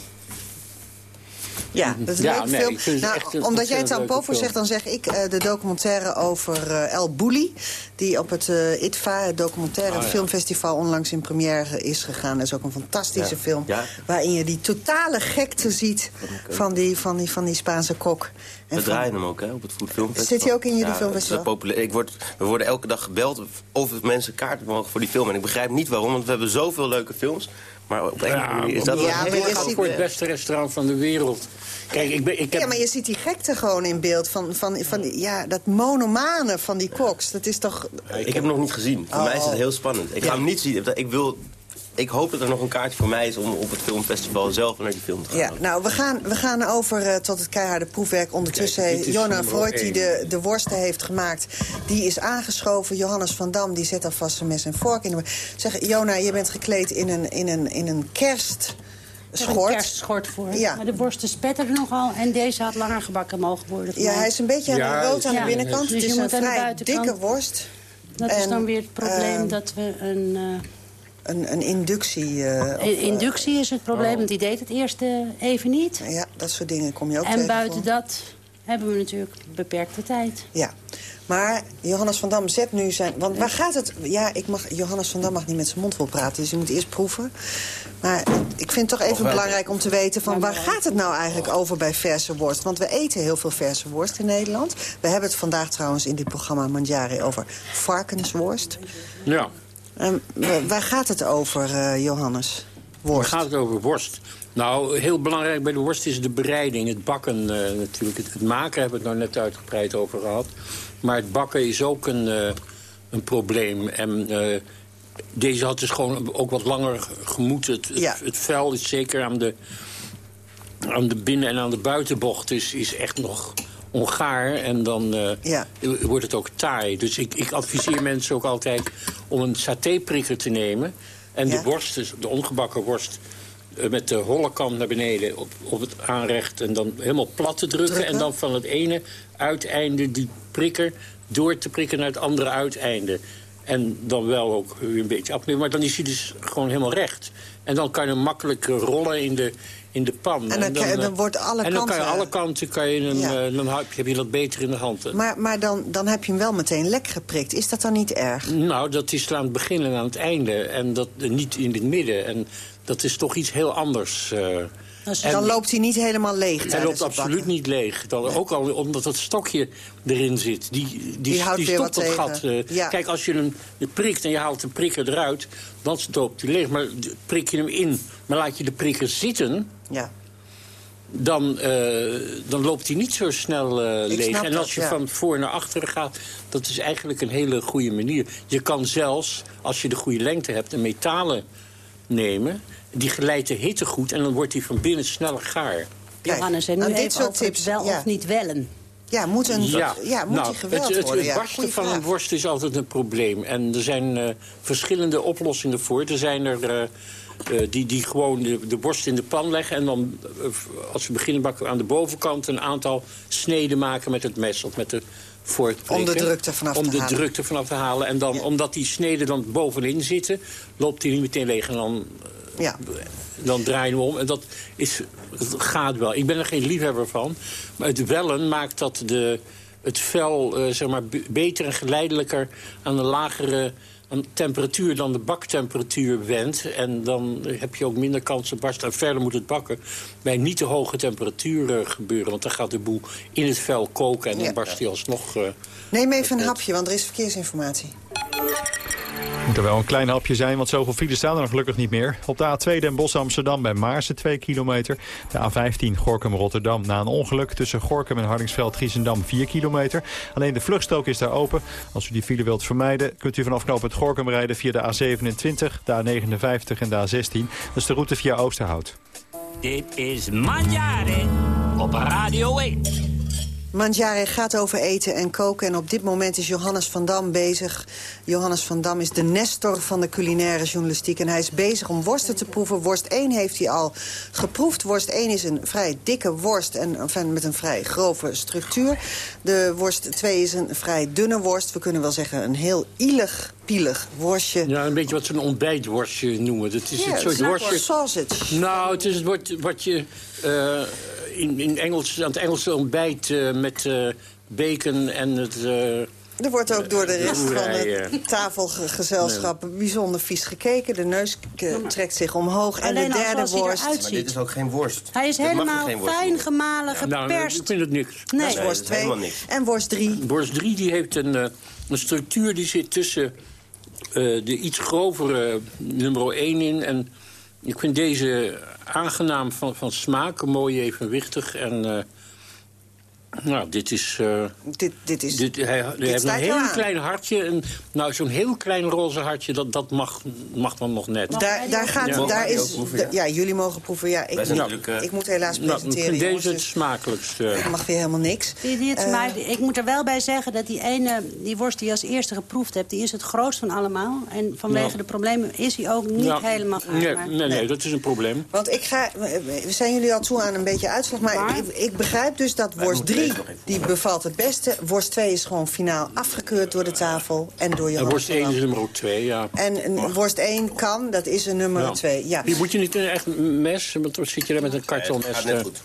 ja, dat is een ja, leuke nee, film. Nou, omdat jij Tampopo zegt, dan zeg ik uh, de documentaire over uh, El Bulli... die op het uh, ITVA, het documentaire Oh, ja. filmfestival... onlangs in première is gegaan. Dat is ook een fantastische Ja. film... Waarin je die totale gekte ziet van die, van die, van die Spaanse kok. En We van- draaien hem ook hè, op het Food Filmfestival. Zit hij ook in jullie filmfestival? het populair. Ik word, we worden elke dag gebeld of mensen kaarten mogen voor die film. En ik begrijp niet waarom, want we hebben zoveel leuke films. Maar op een manier is dat... Ja, het maar heel je ziet- voor het beste restaurant van de wereld. Kijk, ik, ben, ik heb... Ja, maar je ziet die gekte gewoon in beeld. Van, van, van ja, dat monomane van die koks. Dat is toch... Ik heb hem nog niet gezien. Voor Oh. mij is het heel spannend. Ik ga hem niet zien. Ik wil... Ik hoop dat er nog een kaartje voor mij is om op het filmfestival zelf naar die film te gaan. Ja, nou, we gaan, we gaan over eh, tot het keiharde proefwerk. Ondertussen Kijk, heeft is nummer Freud, die de, de worsten heeft gemaakt... die is aangeschoven. Johannes van Dam, die zet alvast zijn mes en vork in de... Zeg, Jona, je bent gekleed in een, in een, in een kerst... Ik heb een Schort. kerstschort voor. Ja. Maar de borsten spetteren nogal en deze had langer gebakken mogen worden. Ja, hij is een beetje aan Ja, de rood aan ja. de binnenkant. Dus het je is een moet aan de vrij buitenkant- dikke worst. Dat is En, dan weer het probleem eh, dat we een... eh, Een, een inductie... eh, of, eh, inductie is het probleem, want die deed het eerst eh, even niet. ja, dat soort dingen kom je ook En tegen. buiten gewoon. dat hebben we natuurlijk beperkte tijd. Ja, maar Johannes van Dam zet nu zijn... Want waar gaat het... Ja, ik mag, Johannes van Dam mag niet met zijn mond vol praten, dus je moet eerst proeven. Maar ik vind het toch even belangrijk om te weten... van waar gaat het nou eigenlijk over bij verse worst? Want we eten heel veel verse worst in Nederland. We hebben het vandaag trouwens in dit programma Mandjari over varkensworst. Ja, Ehm, waar gaat het over, eh, Johannes? Worst. gaat het over worst. Nou, heel belangrijk bij de worst is de bereiding. Het bakken eh, natuurlijk. Het, het maken hebben we het nou net uitgebreid over gehad. Maar het bakken is ook een, eh, een probleem. En eh, deze had dus gewoon ook wat langer gemoeten. Het, het, Ja. het vel is zeker aan de, aan de binnen- en aan de buitenbocht is, is echt nog ongaar. En dan eh, Ja. wordt het ook taai. Dus ik, ik adviseer mensen ook altijd om een satéprikker te nemen. En Ja. de worst, dus de ongebakken worst... eh, met de holle kant naar beneden op, op het aanrecht... en dan helemaal plat te drukken. Drukken. En dan van het ene uiteinde die prikker door te prikken naar het andere uiteinde. En dan wel ook een beetje afnemen. Maar dan is hij dus gewoon helemaal recht. En dan kan je hem makkelijk rollen in de, in de pan. En dan kan je- eh, dan wordt alle En dan kan je kanten- alle kanten kan je hem, Ja. eh, dan heb je- heb je dat beter in de hand. Maar, maar dan, dan heb je hem wel meteen lek geprikt. Is dat dan niet erg? Nou, dat is aan het begin en aan het einde. En dat eh, niet in het midden. En dat is toch iets heel anders. Als En- Dan loopt hij niet helemaal leeg Hij loopt absoluut bakken. niet leeg. Dan, Ook al omdat dat stokje erin zit. Die, die, Die houdt weer stopt dat gat. eh. Ja. Kijk, als je hem prikt en je haalt de prikker eruit... dan stopt hij leeg. Maar prik je hem in, maar laat je de prikker zitten... Ja. dan, eh, dan loopt hij niet zo snel eh, leeg. En dat, als je ja. van voor naar achteren gaat, dat is eigenlijk een hele goede manier. Je kan zelfs, als je de goede lengte hebt, een metalen nemen. Die geleidt de hitte goed en dan wordt hij van binnen sneller gaar. Johannes, en nu aan dit soort tips, wel ja. of niet wellen. Ja, moet, een, ja. moet nou, die geweld het, het, worden? het barsten van vraag. een worst is altijd een probleem. En er zijn eh, verschillende oplossingen voor. Er zijn er eh, eh, die, die gewoon de, de worst in de pan leggen... en dan, als we beginnen bakken, aan de bovenkant... een aantal sneden maken met het mes of met de vork. Om de drukte vanaf Om te de halen. drukte vanaf te halen. En dan, omdat die sneden dan bovenin zitten... loopt die niet meteen leeg en dan Ja. dan draaien we om. En dat is, gaat wel. Ik ben er geen liefhebber van. Maar het wellen maakt dat de, het vel eh, zeg maar, be- beter en geleidelijker aan een lagere temperatuur dan de baktemperatuur wendt. En dan heb je ook minder kans te barsten. En verder moet het bakken bij niet te hoge temperaturen gebeuren. Want dan gaat de boel in het vel koken en dan Ja. barst hij alsnog... eh, Neem even een hapje, want er is verkeersinformatie. Moet er wel een klein hapje zijn, want zoveel files staan er nog gelukkig niet meer. Op de A2 Den Bosch Amsterdam bij Maarsen 2 kilometer. De A15 Gorkum Rotterdam na een ongeluk tussen Gorkum en Hardingsveld Giesendam 4 kilometer. Alleen de vluchtstrook is daar open. Als u die file wilt vermijden kunt u vanaf knooppunt Gorkum rijden via de A27, de A59 en de A16. Dat is de route via Oosterhout. Dit is Manjare op Radio 1. Mandjare gaat over eten en koken en op dit moment is Johannes van Dam bezig. Johannes van Dam is de nestor van de culinaire journalistiek... en hij is bezig om worsten te proeven. Worst 1 heeft hij al geproefd. Worst 1 is een vrij dikke worst en enfin, met een vrij grove structuur. De worst 2 is een vrij dunne worst. We kunnen wel zeggen een heel ielig, pielig worstje. Ja, een beetje wat ze een ontbijtworstje noemen. Dat is Ja, het soort worstje... sausage. Nou, het is het wat, wat je eh, in, in Engels, aan het Engelse ontbijt eh, met eh, bacon en het... eh, Er wordt ook door de rest van het tafelgezelschap bijzonder vies gekeken. De neus trekt zich omhoog. En de derde worst... Maar dit is ook geen worst. Hij is Dit helemaal fijn gemalen, nou, geperst. ik vind het niks. Nee. Dat is worst 2. En worst 3. Worst 3 die heeft een, eh, een structuur die zit tussen eh, de iets grovere nummer 1 in. En ik vind deze aangenaam van, van smaak, mooi evenwichtig. En eh, nou, dit is... eh, dit, dit is... Dit, hij, hij heeft een heel aan. klein hartje. En, nou, zo'n heel klein roze hartje, dat, dat mag, mag dan nog net. Daar, daar gaat, Ja. daar is, ja? jullie mogen proeven. Ja, ik, eh, ik moet helaas Nou, ik presenteren. vind jongens, deze het dus smakelijkste. ik mag weer helemaal niks. Eh, maar ik moet er wel bij zeggen dat die ene, die worst die je als eerste geproefd hebt... die is het grootst van allemaal. En vanwege Ja. de problemen is hij ook niet Ja. helemaal gaar. Nee, nee, dat is een probleem. Want ik ga, we zijn jullie al toe aan een beetje uitslag. Maar ik, ik begrijp dus dat worst 3, die bevalt het beste. Worst 2 is gewoon finaal afgekeurd door de tafel en door je En worst 1 is nummer 2, ja. En een worst 1 kan, dat is een nummer Ja. 2. Ja. Die moet je niet een echt mes, want dan zit je daar met een kartonmes. gaat net eh. goed.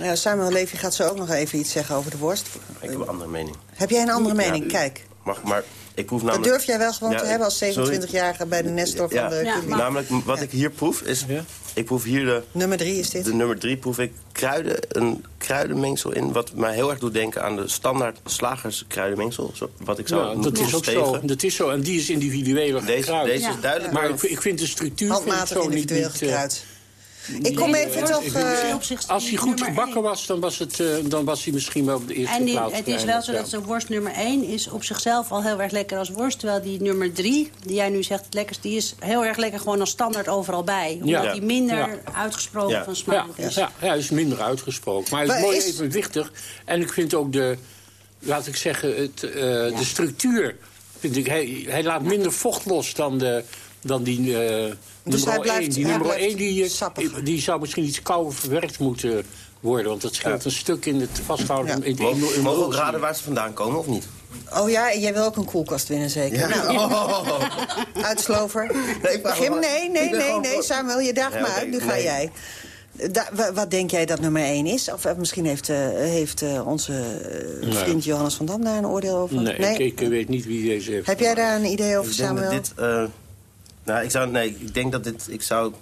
Ja, Samuel Levy gaat zo ook nog even iets zeggen over de worst. Ik heb een andere mening. Heb jij een andere Ja, mening? Kijk. Mag, maar ik proef Dat namelijk... durf jij wel gewoon Ja, te hebben als sorry. 27-jarige bij de Nestor van Ja, de culinaire. namelijk wat ik hier proef is... Ik proef hier de... Nummer 3 is dit. De nummer drie proef ik kruiden, een kruidenmengsel in... wat mij heel erg doet denken aan de standaard slagerskruidenmengsel. zo- Wat ik zou Ja, dat is ook zo. Dat is zo. En die is individueel Deze- gekruid. deze is Ja. duidelijk Maar ik, ik vind de structuur vind ik Handmatig individueel niet, eh, gekruid. Ik kom even toch... eh, Als hij goed gebakken was, dan was, het, eh, dan was hij misschien wel op de eerste En die, plaats. het is wel zo dat zo'n worst nummer 1 is op zichzelf al heel erg lekker als worst. Terwijl die nummer 3, die jij nu zegt het lekkerst, die is heel erg lekker gewoon als standaard overal bij. Omdat Ja. die minder Ja. uitgesproken Ja. van smaak ja, is. Ja, ja, hij is minder uitgesproken. Maar hij is Maar mooi is- evenwichtig. En ik vind ook de, laat ik zeggen, het, eh, de structuur. Vind ik, hij, hij laat minder vocht los dan, de, dan die Dus eh nummer hij blijft- 1. Die nummer blijft 1 die, eh, die zou misschien iets kouder verwerkt moeten worden. Want dat scheelt een stuk in het vasthouden. In, in, in, Mogen in- mogen we ook raden waar ze vandaan komen of niet? Oh ja, en jij wil ook een koelkast winnen zeker? Ja. Nou, Oh. Uitslover. Nee, Begin, nee, nee, nee, nee, Samuel, je daagt Ja, me uit. Nu ga nee. jij. Da- wat denk jij dat nummer 1 is? Of eh, misschien heeft, eh, heeft eh, onze Nee. vriend Johannes van Dam daar een oordeel over? Nee, Ik, ik weet niet wie deze heeft. Heb jij daar een idee over, Ik denk dat Samuel? dit... nou, ik zou... Nee, ik denk dat dit... Ik zou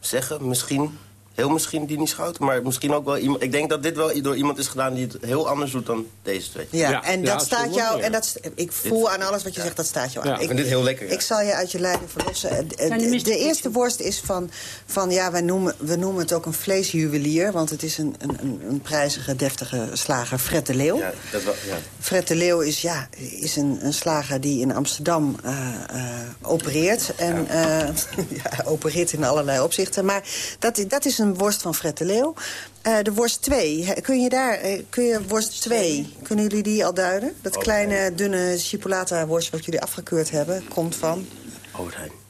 zeggen, misschien... Heel misschien die niet Schouten, maar misschien ook wel iemand... Ik denk dat dit wel door iemand is gedaan die het heel anders doet dan deze twee. Ja, en dat staat jou, en dat, ik voel aan alles wat je zegt, dat staat jou aan. Ja, ik vind dit heel lekker, ja. Ik zal je uit je lijden verlossen. Eh, eh, De, eerste worst is van, van ja, wij noemen, we noemen het ook een vleesjuwelier, want het is een, een, een, prijzige, deftige slager, Fred de Leeuw. Ja, dat wel, ja. Fred de Leeuw is, ja, is een, een slager die in Amsterdam eh, eh, opereert. En ja. ja, opereert in allerlei opzichten. Maar dat, dat is een worst van Fred de Leeuw. Eh, de worst 2, kun je daar, eh, kun je worst 2, kunnen jullie die al duiden? Dat kleine, dunne chipolata worst wat jullie afgekeurd hebben, komt van... Albert Heijn.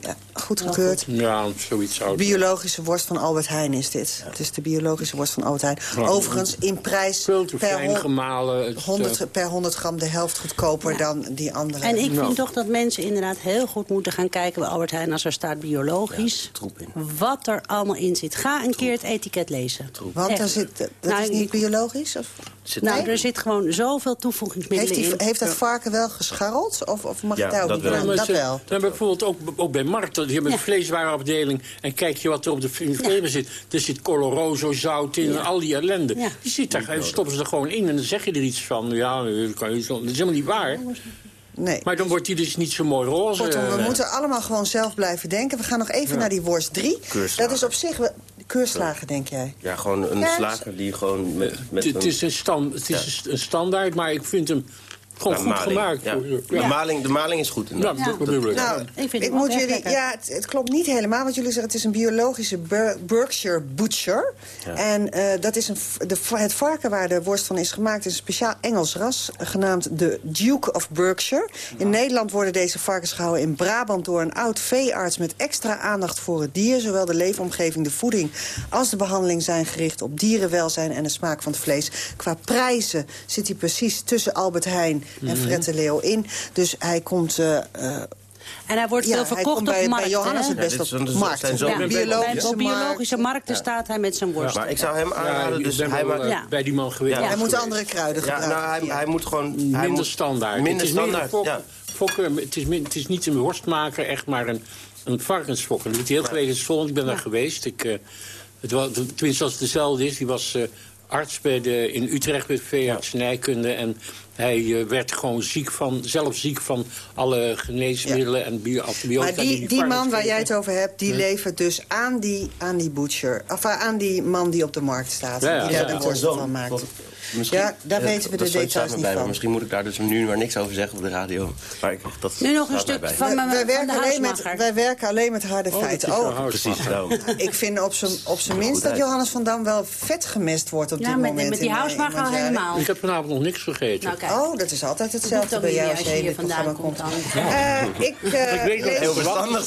Ja, goed gekeurd. Ja, zoiets zou Biologische worst van Albert Heijn is dit. Het is de biologische worst van Albert Heijn. Overigens in prijs per, gemalen. Het, eh, 100, per 100 gram de helft goedkoper dan die andere. En ik Nou. vind toch dat mensen inderdaad heel goed moeten gaan kijken... bij Albert Heijn als er staat biologisch. wat er allemaal in zit. Ga een keer het etiket lezen. Want daar zit, dat Nou, is niet ik- biologisch? Of? Zit Nou, er zit gewoon zoveel toevoegingsmiddelen Heeft, die, in. heeft dat varken wel gescharreld? Of, of mag Ja, het daar ook dat niet wel. Dat ze- wel. Dan hebben we bijvoorbeeld ook, ook bij Markt, die hebben een Ja. vleeswarenafdeling... en kijk je wat er op de vlees zit. Er zit Coloroso zout in en al die ellende. Ja. Die zit daar, en stoppen ze er gewoon in en dan zeg je er iets van. Ja, dat dat is helemaal niet waar. Nee. Maar dan wordt die dus niet zo mooi roze. Kortom, we eh. moeten allemaal gewoon zelf blijven denken. We gaan nog even naar die worst 3. Keurslagen. Dat is op zich... Keurslagen, denk jij? Ja, gewoon een Ja, slager die gewoon met, met Het, een- is, een, stand, het is een standaard, maar ik vind hem gewoon Ja, goed maling. gemaakt. Ja. Ja. De, maling, de maling is goed Ja, inderdaad. dat bedoel ik. Nou, Ik vind ik ook moet jullie, ja, het, het klopt niet helemaal, want jullie zeggen het is een biologische Berkshire Butcher. En eh, dat is een, de, het varken waar de worst van is gemaakt is een speciaal Engels ras, eh, genaamd de Duke of Berkshire. In Nederland worden deze varkens gehouden in Brabant door een oud veearts met extra aandacht voor het dier. Zowel de leefomgeving, de voeding als de behandeling zijn gericht op dierenwelzijn en de smaak van het vlees. Qua prijzen zit hij precies tussen Albert Heijn en Fred de Leeuw in. Dus hij komt... eh, eh, En hij wordt ja, veel hij verkocht komt op bij, markten. bij Johannes het best Ja, is- op is- markt. zijn zo- Ja, bij- bij, op markt. biologische markten staat hij met zijn worst. Maar ik zou hem aanraden, dus hij wel maakt... eh, Ja. bij die man geweest. Ja. Hij moet andere kruiden Ja, gebruiken. nou, hij, Ja. hij moet gewoon... hij Minder moet, standaard. Minder het is meer een standaard, ja. fokker, het, is het is niet een worstmaker, echt maar een, een varkensfokker. Hij heel geweest Ik ben daar geweest. Ik, eh, het was, tenminste, als het dezelfde is. Die was eh, arts bij de, in Utrecht bij de veeartsenijkunde. En hij eh, werd gewoon ziek van, zelf ziek van alle geneesmiddelen en bio, antibiotica. Maar die, die man varkens waar jij het over hebt, die levert dus aan die, aan die butcher. Of aan die man die op de markt staat. Ja, ja, die daar ja. de worst van maakt. Misschien, Ja, daar weten we de dat details niet bij, van. Misschien moet ik daar dus nu maar niks over zeggen op de radio. Maar ik, dat Nu nog een stuk bij. van, Wij, mijn- wij, werken alleen met, wij werken alleen met harde Oh, dat feiten. Oh. Precies, ik vind op zijn op zijn minst dat. Johannes van Dam wel vet gemest wordt op Ja, dit moment. met die in, eh, al helemaal. Ik heb vanavond nog niks vergeten. Nou. Oh, dat is altijd Dat hetzelfde bij jou als je hier vandaan komt. Eh, ik, eh, Ik weet nog lees- Heel verstandig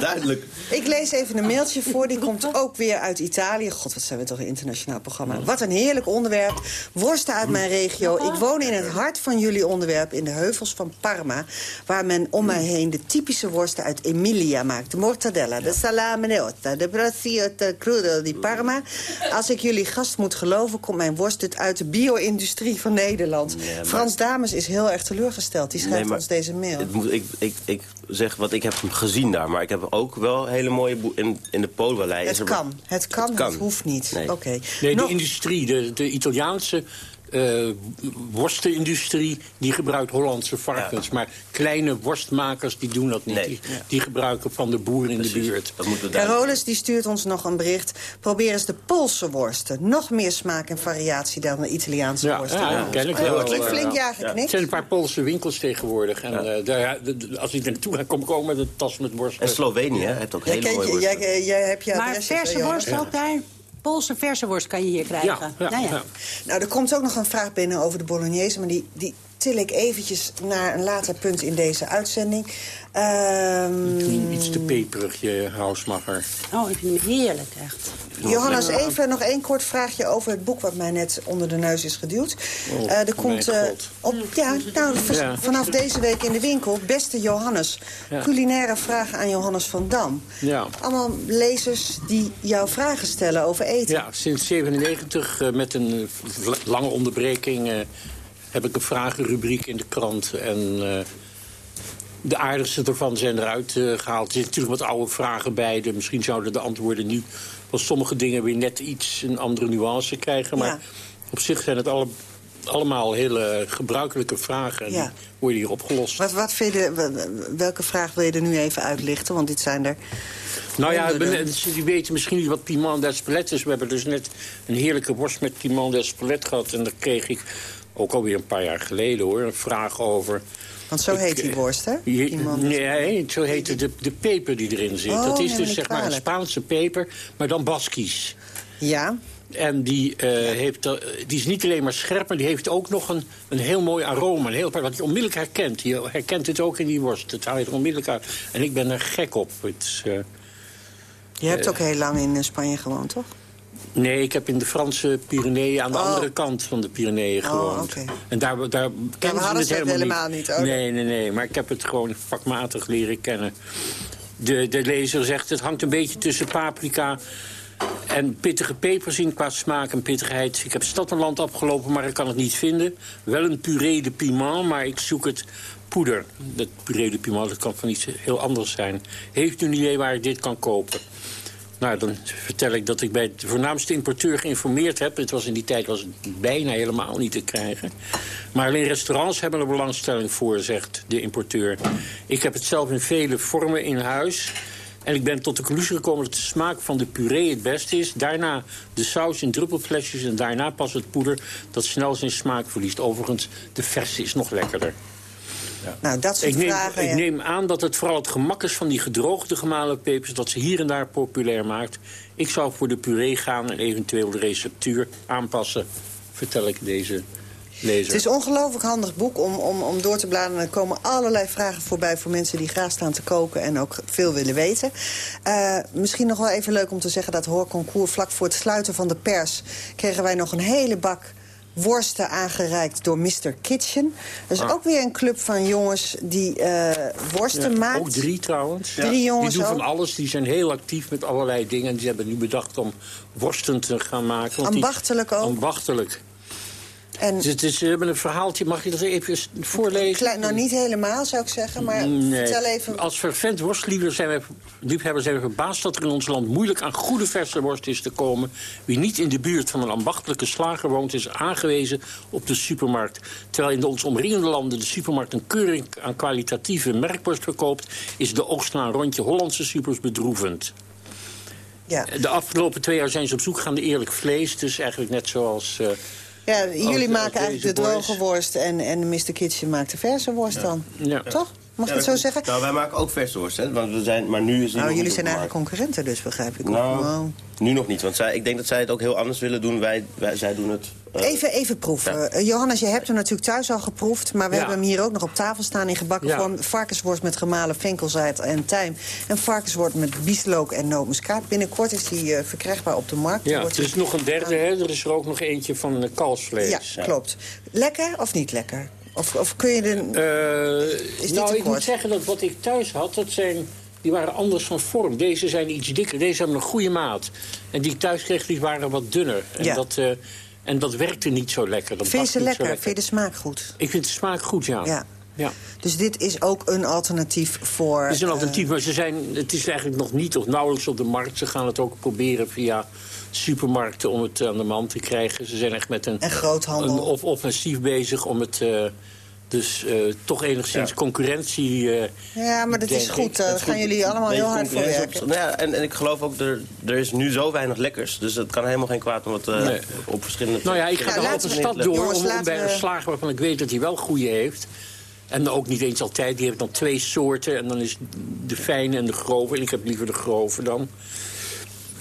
duidelijk. Ik lees even een mailtje voor, die komt ook weer uit Italië. God, wat zijn we toch een internationaal programma. Wat een heerlijk onderwerp. Worsten uit mijn regio. Ik woon in het hart van jullie onderwerp, in de heuvels van Parma... waar men om mij heen de typische worsten uit Emilia maakt. De mortadella, de salame neotta, de crudo di Parma. Als ik jullie gast moet geloven, komt mijn worst uit de bio-industrie van Nederland. Maar- Frans Dames is heel erg teleurgesteld. Die schrijft Nee, maar ons deze mail. Het moet, ik, ik, ik zeg wat ik heb gezien daar, maar ik heb ook wel hele mooie boe in, in de Poolvallei. is Het er- kan, het kan, het, hoeft niet. Nee. Oké. Nee, Nog- de industrie, de, de Italiaanse eh, worstenindustrie... die gebruikt Hollandse varkens. Maar kleine worstmakers die doen dat niet. Nee. Die, die gebruiken van de boeren in de buurt. Dat moeten we duidelijk Carolus die stuurt ons nog een bericht. Probeer eens de Poolse worsten. Nog meer smaak en variatie dan de Italiaanse Ja, worsten. ja, ja, ken ik Eh, wel. flink, flink ja Er geknikt. zijn een paar Poolse winkels tegenwoordig. En eh, daar, de- de- als ik naartoe ga, kom ik ook met een tas met worst. En Slovenië hè, heeft ook Jij, hele mooie je, worsten. jij, jij hebt je Maar verse worst ook daar? Poolse verse worst kan je hier krijgen. Ja, ja, Nou ja. ja. Nou, er komt ook nog een vraag binnen over de bolognese... maar die, die til ik eventjes naar een later punt in deze uitzending. Ehm, Iets te peperig, je Hausmacher. Oh, ik vind hem heerlijk, echt. Johannes, even nog één kort vraagje over het boek... wat mij net onder de neus is geduwd. Oh, Eh, er komt mijn eh, op, ja, nou, Ja. vanaf deze week in de winkel... Beste Johannes, Ja. culinaire vragen aan Johannes van Dam. Ja. Allemaal lezers die jou vragen stellen over eten. Ja, sinds 97 eh, met een lange onderbreking... heb ik een vragenrubriek in de krant. En eh, de aardigste ervan zijn eruit eh, gehaald. Er zitten natuurlijk wat oude vragen bij. De, misschien zouden de antwoorden nu van sommige dingen... weer net iets een andere nuance krijgen. Maar Ja. op zich zijn het alle, allemaal hele gebruikelijke vragen. En Ja. die worden hier opgelost. Wat, wat vind je, welke vraag wil je er nu even uitlichten? Want dit zijn er... Nou ja, die weten misschien niet wat piment d'Espelette is. We hebben dus net een heerlijke worst met piment d'Espelette gehad. En daar kreeg ik, ook alweer een paar jaar geleden hoor, een vraag over. Want zo Ik, heet die eh, worst, hè? Je- nee, zo heet de, de peper die erin zit. Oh, dat is dus zeg maar een. Spaanse peper, maar dan Baskisch. Ja, En die, eh, heeft, die is niet alleen maar scherp, maar die heeft ook nog een, een heel mooi aroma. Een heel, wat je onmiddellijk herkent. Je herkent het ook in die worst. Dat haal je er onmiddellijk uit. En ik ben er gek op. Het, eh, je hebt ook heel lang in Spanje gewoond, toch? Nee, ik heb in de Franse Pyreneeën aan de Oh. andere kant van de Pyreneeën Oh, gewoond. oké. En daar, daar kennen ze het helemaal, helemaal niet, oh, nee, nee, nee. Maar ik heb het gewoon vakmatig leren kennen. De, de lezer zegt, het hangt een beetje tussen paprika En pittige pepers in qua smaak en pittigheid. Ik heb stad en land opgelopen, maar ik kan het niet vinden. Wel een puree de piment, maar ik zoek het poeder. Dat puree de piment dat kan van iets heel anders zijn. Heeft u een idee waar ik dit kan kopen? Nou, dan vertel ik dat ik bij de voornaamste importeur geïnformeerd heb. Het was in die tijd was het bijna helemaal niet te krijgen. Maar alleen restaurants hebben er belangstelling voor, zegt de importeur. Ik heb het zelf in vele vormen in huis. En ik ben tot de conclusie gekomen dat de smaak van de puree het beste is. Daarna de saus in druppelflesjes en daarna pas het poeder dat snel zijn smaak verliest. Overigens, de verse is nog lekkerder. Nou, dat soort ik neem, vragen... Ik ja. neem aan dat het vooral het gemak is van die gedroogde gemalen pepers... dat ze hier en daar populair maakt. Ik zou voor de puree gaan en eventueel de receptuur aanpassen... vertel ik deze lezer. Het is een ongelooflijk handig boek om, om, om door te bladeren. Er komen allerlei vragen voorbij voor mensen die graag staan te koken... en ook veel willen weten. Eh, misschien nog wel even leuk om te zeggen dat hoorconcours... vlak voor het sluiten van de pers kregen wij nog een hele bak worsten aangereikt door Mr. Kitchen. Dat is Ah. ook weer een club van jongens die eh, worsten Ja, maakt. Ook drie trouwens. Drie jongens Die doen van alles. Die zijn heel actief met allerlei dingen. En die hebben nu bedacht om worsten te gaan maken. want die- Ambachtelijk ook. Ambachtelijk. En Dus het is, hebben een verhaaltje. Mag je dat even voorlezen? klein, nou, niet helemaal zou ik zeggen, maar Nee. vertel even... Als fervent worstliefhebber zijn, we, liefhebber zijn we verbaasd dat er in ons land moeilijk aan goede verse worst is te komen. Wie niet in de buurt van een ambachtelijke slager woont, is aangewezen op de supermarkt. Terwijl in de ons omringende landen de supermarkt een keuring aan kwalitatieve merkworst verkoopt, is de oogst naar een rondje Hollandse supers bedroevend. Ja. De afgelopen twee jaar zijn ze op zoek gaan naar eerlijk vlees. Dus eigenlijk net zoals... eh, Ja, als- jullie maken eigenlijk de droge worst en, en Mr. Kitchen maakt de verse worst dan. Ja. Toch? Mag ik Ja, het zo zeggen? Nou, wij maken ook verse worst, hè. Want we zijn, maar nu is die Nou, jullie zijn eigenlijk concurrenten dus, begrijp ik. Nou, nu nog niet. Want zij, ik denk dat zij het ook heel anders willen doen. Wij, wij, zij doen het... eh, Even, even proeven. Eh, Johannes, je hebt hem natuurlijk thuis al geproefd... maar we Ja. hebben hem hier ook nog op tafel staan in gebakken Ja. vorm. Varkensworst met gemalen venkelzaad en tijm. En varkensworst met bieslook en nootmuskaat. Binnenkort is die eh, verkrijgbaar op de markt. Ja, er is nog een derde, hè. Er is er ook nog eentje van eh, kalfsvlees. Ja, klopt. Lekker of niet lekker? Of, of kun je de... Nou, ik moet zeggen dat wat ik thuis had, dat zijn, die waren anders van vorm. Deze zijn iets dikker, deze hebben een goede maat. En die ik thuis kreeg, die waren wat dunner. En, Ja. dat, en dat werkte niet zo lekker. Dat Vind je ze lekker? Vind je de smaak goed? Ik vind de smaak goed, ja. Ja. ja. Dus dit is ook een alternatief voor... Het is een eh, alternatief, maar ze zijn, het is eigenlijk nog niet of nauwelijks op de markt. Ze gaan het ook proberen via supermarkten om het aan de man te krijgen. Ze zijn echt met een, En groothandel. een of offensief bezig om het... eh, dus eh, toch enigszins concurrentie... eh, Ja, maar dat is goed. Daar gaan jullie allemaal heel hard voor werken. op- Nou ja, en, en ik geloof ook, er, er is nu zo weinig lekkers. Dus het kan helemaal geen kwaad om het eh, Nee. op verschillende... Nou ja, ik ga Nou, dan de stad door Jongens, om, bij een slager waarvan ik weet dat hij wel goede heeft. En ook niet eens altijd. Die heeft dan twee soorten. En dan is de fijne en de grove. En ik heb liever de grove dan.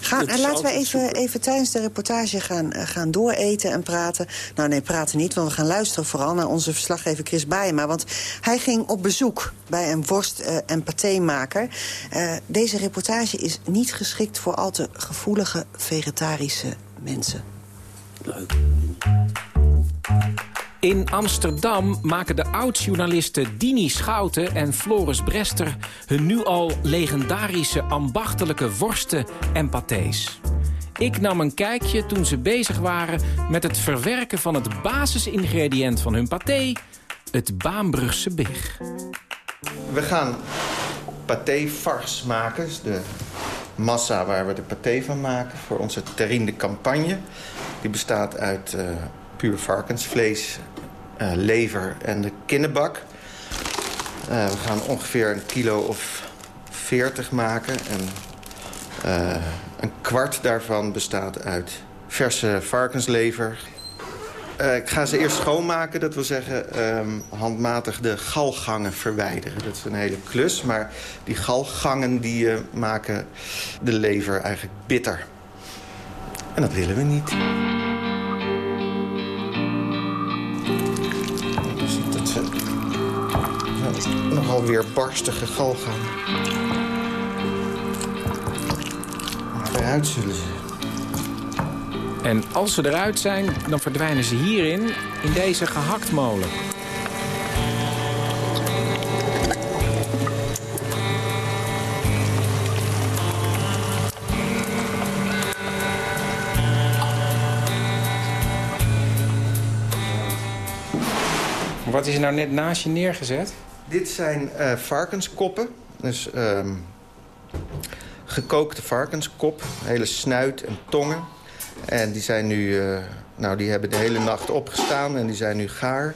Ga, en laten we even, super. even tijdens de reportage gaan, eh, gaan dooreten en praten. Nou nee, praten niet, want we gaan luisteren vooral naar onze verslaggever Chris Bijema. Want hij ging op bezoek bij een worst- eh, en patémaker. Eh, deze reportage is niet geschikt voor al te gevoelige vegetarische mensen. In Amsterdam maken de oud-journalisten Dini Schouten en Floris Brester... hun nu al legendarische ambachtelijke worsten en pâtés. Ik nam een kijkje toen ze bezig waren met het verwerken van het basisingrediënt van hun paté... het Baanbrugse big. We gaan paté fars maken. Dus de massa waar we de paté van maken voor onze terrine campagne. Die bestaat uit eh, puur varkensvlees, eh, lever en de kinnebak. Eh, we gaan ongeveer een kilo of 40 maken. En eh, een kwart daarvan bestaat uit verse varkenslever, ik ga ze eerst schoonmaken, dat wil zeggen ehm, handmatig de galgangen verwijderen. Dat is een hele klus, maar die galgangen die maken de lever eigenlijk bitter. En dat willen we niet. weerbarstige galgaan. Maar eruit zullen ze. En als ze eruit zijn, dan verdwijnen ze hierin, in deze gehaktmolen. Wat is er nou net naast je neergezet? Dit zijn uh, varkenskoppen. Dus ehm, gekookte varkenskop. Hele snuit en tongen. En die zijn nu... Uh, nou, die hebben de hele nacht opgestaan en die zijn nu gaar.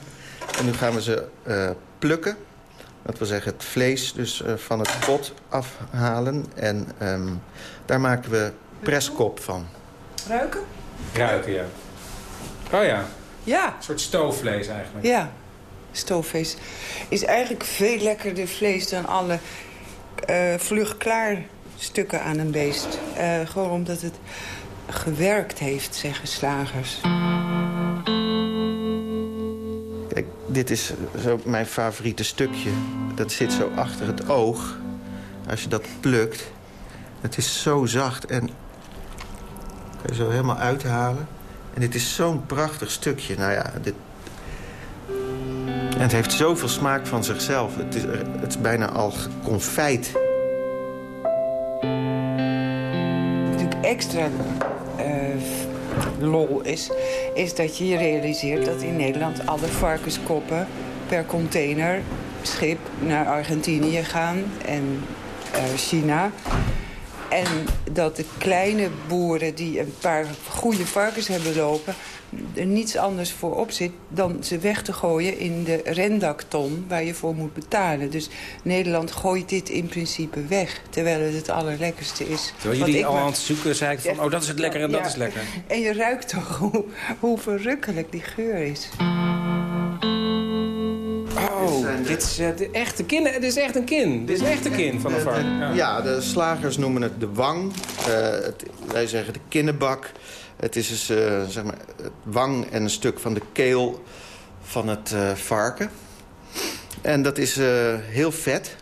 En nu gaan we ze uh, plukken. Dat wil zeggen het vlees dus van het pot afhalen. En um, daar maken we preskop van. Ruiken? Ruiken, ja. Oh ja. Ja. Een soort stoofvlees eigenlijk. Ja, stoofvlees. Is eigenlijk veel lekkerder vlees dan alle uh, vlug klaar stukken aan een beest. Uh, gewoon omdat het gewerkt heeft, zeggen slagers. Kijk, dit is zo mijn favoriete stukje. Dat zit zo achter het oog. Als je dat plukt. Het is zo zacht en... Kan je zo helemaal uithalen. En dit is zo'n prachtig stukje. Nou ja, dit... En het heeft zoveel smaak van zichzelf. Het is, het is bijna al confijt. Natuurlijk extra uh, lol is, is dat je je realiseert dat in Nederland alle varkenskoppen per container schip naar Argentinië gaan en uh, China. En dat de kleine boeren die een paar goede varkens hebben lopen... er niets anders voor op zit dan ze weg te gooien in de rendakton... waar je voor moet betalen. Dus Nederland gooit dit in principe weg, terwijl het het allerlekkerste is. Terwijl jullie al aan het zoeken zijn van, oh dat is het lekker en dat is lekker. En je ruikt toch hoe, hoe verrukkelijk die geur is. Oh, dit is uh, de echte kin. Dit is echt een kin. Dit is echt een kin van een varken. Ja. ja, de slagers noemen het de wang. Uh, het, wij zeggen de kinnenbak. Het is dus, uh, zeg maar, het wang en een stuk van de keel van het varken. En dat is heel vet.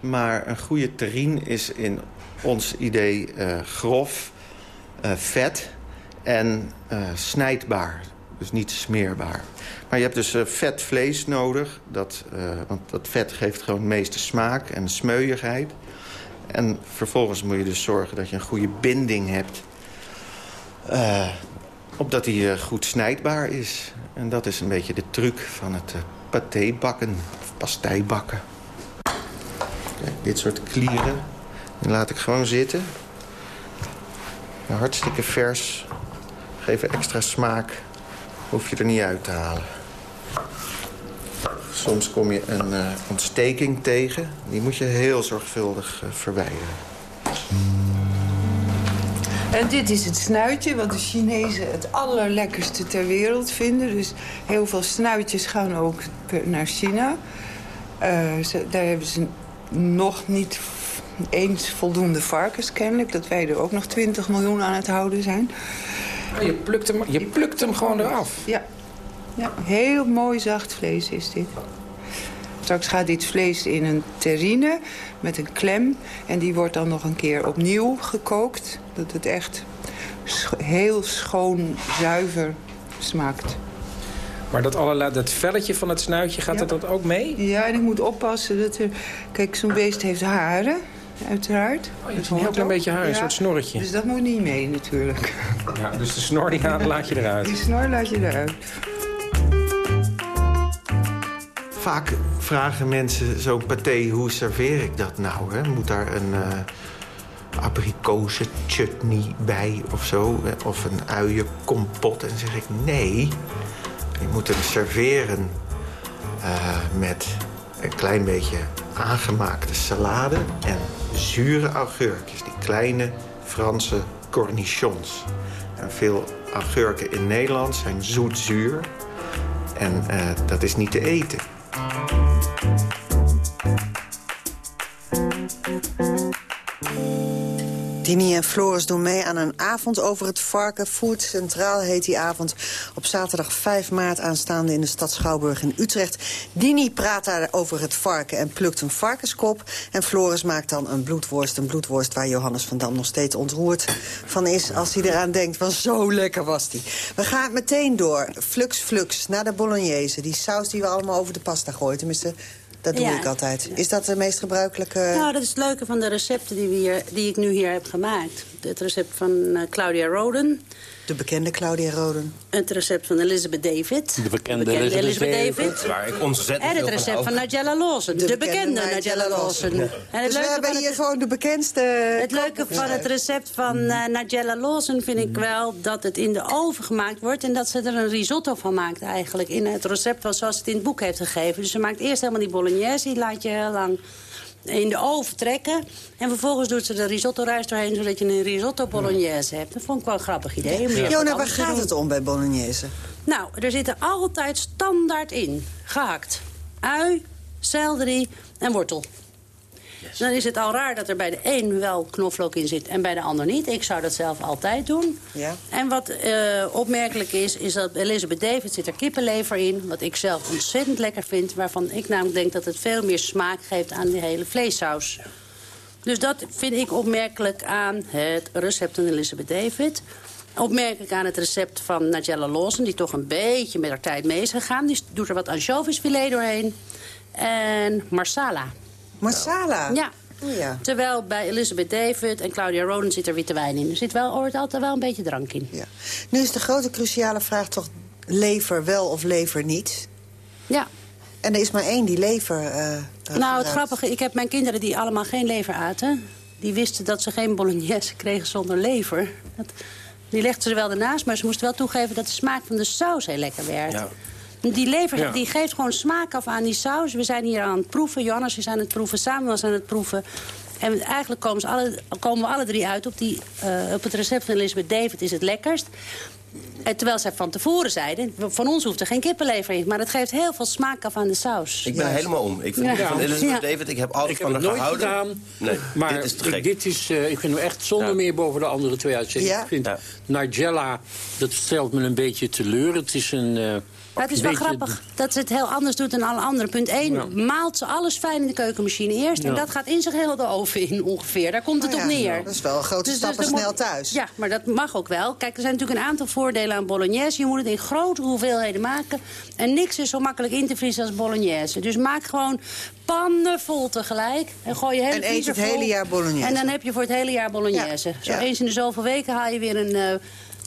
Maar een goede terrine is in ons idee grof, vet en snijdbaar. Dus niet smeerbaar. Maar je hebt dus vet vlees nodig. Dat, want dat vet geeft gewoon de meeste smaak en smeuigheid. En vervolgens moet je dus zorgen dat je een goede binding hebt. Uh, opdat hij goed snijdbaar is. En dat is een beetje de truc van het paté bakken. Of pastei bakken. Kijk, dit soort klieren. Laat ik gewoon zitten. Hartstikke vers. Geven extra smaak. Hoef je er niet uit te halen. Soms kom je een ontsteking tegen. Die moet je heel zorgvuldig verwijderen. En dit is het snuitje, wat de Chinezen het allerlekkerste ter wereld vinden. Dus heel veel snuitjes gaan ook naar China. Uh, ze, daar hebben ze nog niet eens voldoende varkens kennelijk. Dat wij er ook nog 20 miljoen aan het houden zijn. Oh, je plukt hem, je plukt hem gewoon eraf? Ja. ja, heel mooi zacht vlees is dit. Straks gaat dit vlees in een terrine met een klem. En die wordt dan nog een keer opnieuw gekookt. Dat het echt heel schoon, zuiver smaakt. Maar dat, allerlei, dat velletje van het snuitje, gaat ja. dat ook mee? Ja, en ik moet oppassen dat er... Kijk, zo'n beest heeft haren, uiteraard. Oh, je hebt een heel klein beetje haar, een soort snorretje. Dus dat moet niet mee, natuurlijk. Ja, dus de snor die laat je eruit. Die snor laat je eruit. Vaak vragen mensen zo'n paté, hoe serveer ik dat nou? Hè? Moet daar een uh, abrikozen chutney bij of zo? Of een uienkompot? En zeg ik nee, je moet hem serveren uh, met een klein beetje aangemaakte salade... en zure augurkjes, die kleine Franse cornichons. En veel augurken in Nederland zijn zoetzuur. En uh, dat is niet te eten. Dini en Floris doen mee aan een avond over het varken. Food Centraal heet die avond op zaterdag 5 maart aanstaande in de stad Schouwburg in Utrecht. Dini praat daar over het varken en plukt een varkenskop. En Floris maakt dan een bloedworst, een bloedworst waar Johannes van Dam nog steeds ontroerd van is als hij eraan denkt. Want zo lekker was die. We gaan meteen door, flux flux, naar de bolognese. Die saus die we allemaal over de pasta gooien. Tenminste, dat doe Ja. ik altijd. Is dat de meest gebruikelijke... Nou, dat is het leuke van de recepten die, we hier, die ik nu hier heb gemaakt. het recept van eh, Claudia Roden. De bekende Claudia Roden. Het recept van Elizabeth David. De bekende, Elizabeth, David. Waar ik ontzettend En het van recept van Nigella Lawson. De, bekende Nigella Lawson. En het Dus we leuke hebben van hier het, gewoon de bekendste... het leuke van het recept van eh, Nigella Lawson vind ik wel dat het in de oven gemaakt wordt. En dat ze er een risotto van maakt eigenlijk. In het recept was zoals het in het boek heeft gegeven. Dus ze maakt eerst helemaal die bolognese. Die laat je heel lang in de oven trekken. En vervolgens doet ze de risotto rijst doorheen... zodat je een risotto bolognese hebt. Dat vond ik wel een grappig idee. wat Jona, waar gaat het om bij bolognese? Nou, er zitten altijd standaard in. Gehakt. Ui, selderie en wortel. Dan is het al raar dat er bij de een wel knoflook in zit en bij de ander niet. Ik zou dat zelf altijd doen. Ja. En wat eh, opmerkelijk is, is dat Elizabeth David zit er kippenlever in. Wat ik zelf ontzettend lekker vind. Waarvan ik namelijk denk dat het veel meer smaak geeft aan die hele vleessaus. Dus dat vind ik opmerkelijk aan het recept van Elizabeth David. Opmerkelijk aan het recept van Nigella Lawson... die toch een beetje met haar tijd mee is gegaan. Die doet er wat anchovisfilet doorheen. En marsala. Marsala? Ja. Oh ja. Terwijl bij Elizabeth David en Claudia Roden zit er witte wijn in. Er zit wel, hoort altijd wel een beetje drank in. Ja. Nu is de grote cruciale vraag toch lever wel of lever niet? Ja. En er is maar één die lever... eh, nou, het grappige, ik heb mijn kinderen die allemaal geen lever aten. Die wisten dat ze geen bolognese kregen zonder lever. Dat, die legden ze wel ernaast, maar ze moesten wel toegeven... dat de smaak van de saus heel lekker werd. Ja. Die lever Ja. die geeft gewoon smaak af aan die saus. We zijn hier aan het proeven. Johannes is aan het proeven. Samuel was aan het proeven. En eigenlijk komen, ze alle, komen we alle drie uit op, die, eh, op het recept van Elizabeth David is het lekkerst. En terwijl zij van tevoren zeiden, van ons hoeft er geen kippenlever in. Maar het geeft heel veel smaak af aan de saus. Ik ben helemaal om. Ik vind Ja. van Elizabeth Ja. David, ik heb altijd Ik heb van het haar nooit gehouden. gedaan. Nee, maar dit is te ik, gek. dit is, eh, ik vind hem echt zonder Ja. meer boven de andere twee. Ja? Ik vind Ja. Nigella, dat stelt me een beetje teleur. Het is een... eh, Maar het is wel grappig dat ze het heel anders doet dan alle anderen. Punt 1, Ja. maalt ze alles fijn in de keukenmachine eerst. En dat gaat in zich heel de oven in ongeveer. Daar komt het Oh op ja, neer. Dat is wel een grote Dus- stap dus en er snel moet- thuis. Ja, maar dat mag ook wel. Kijk, er zijn natuurlijk een aantal voordelen aan bolognese. Je moet het in grote hoeveelheden maken. En niks is zo makkelijk in te vriezen als bolognese. Dus maak gewoon pannen vol tegelijk. En gooi je hele En eet het hele jaar bolognese. En dan heb je voor het hele jaar bolognese. Ja, Zo ja. eens in de zoveel weken haal je weer een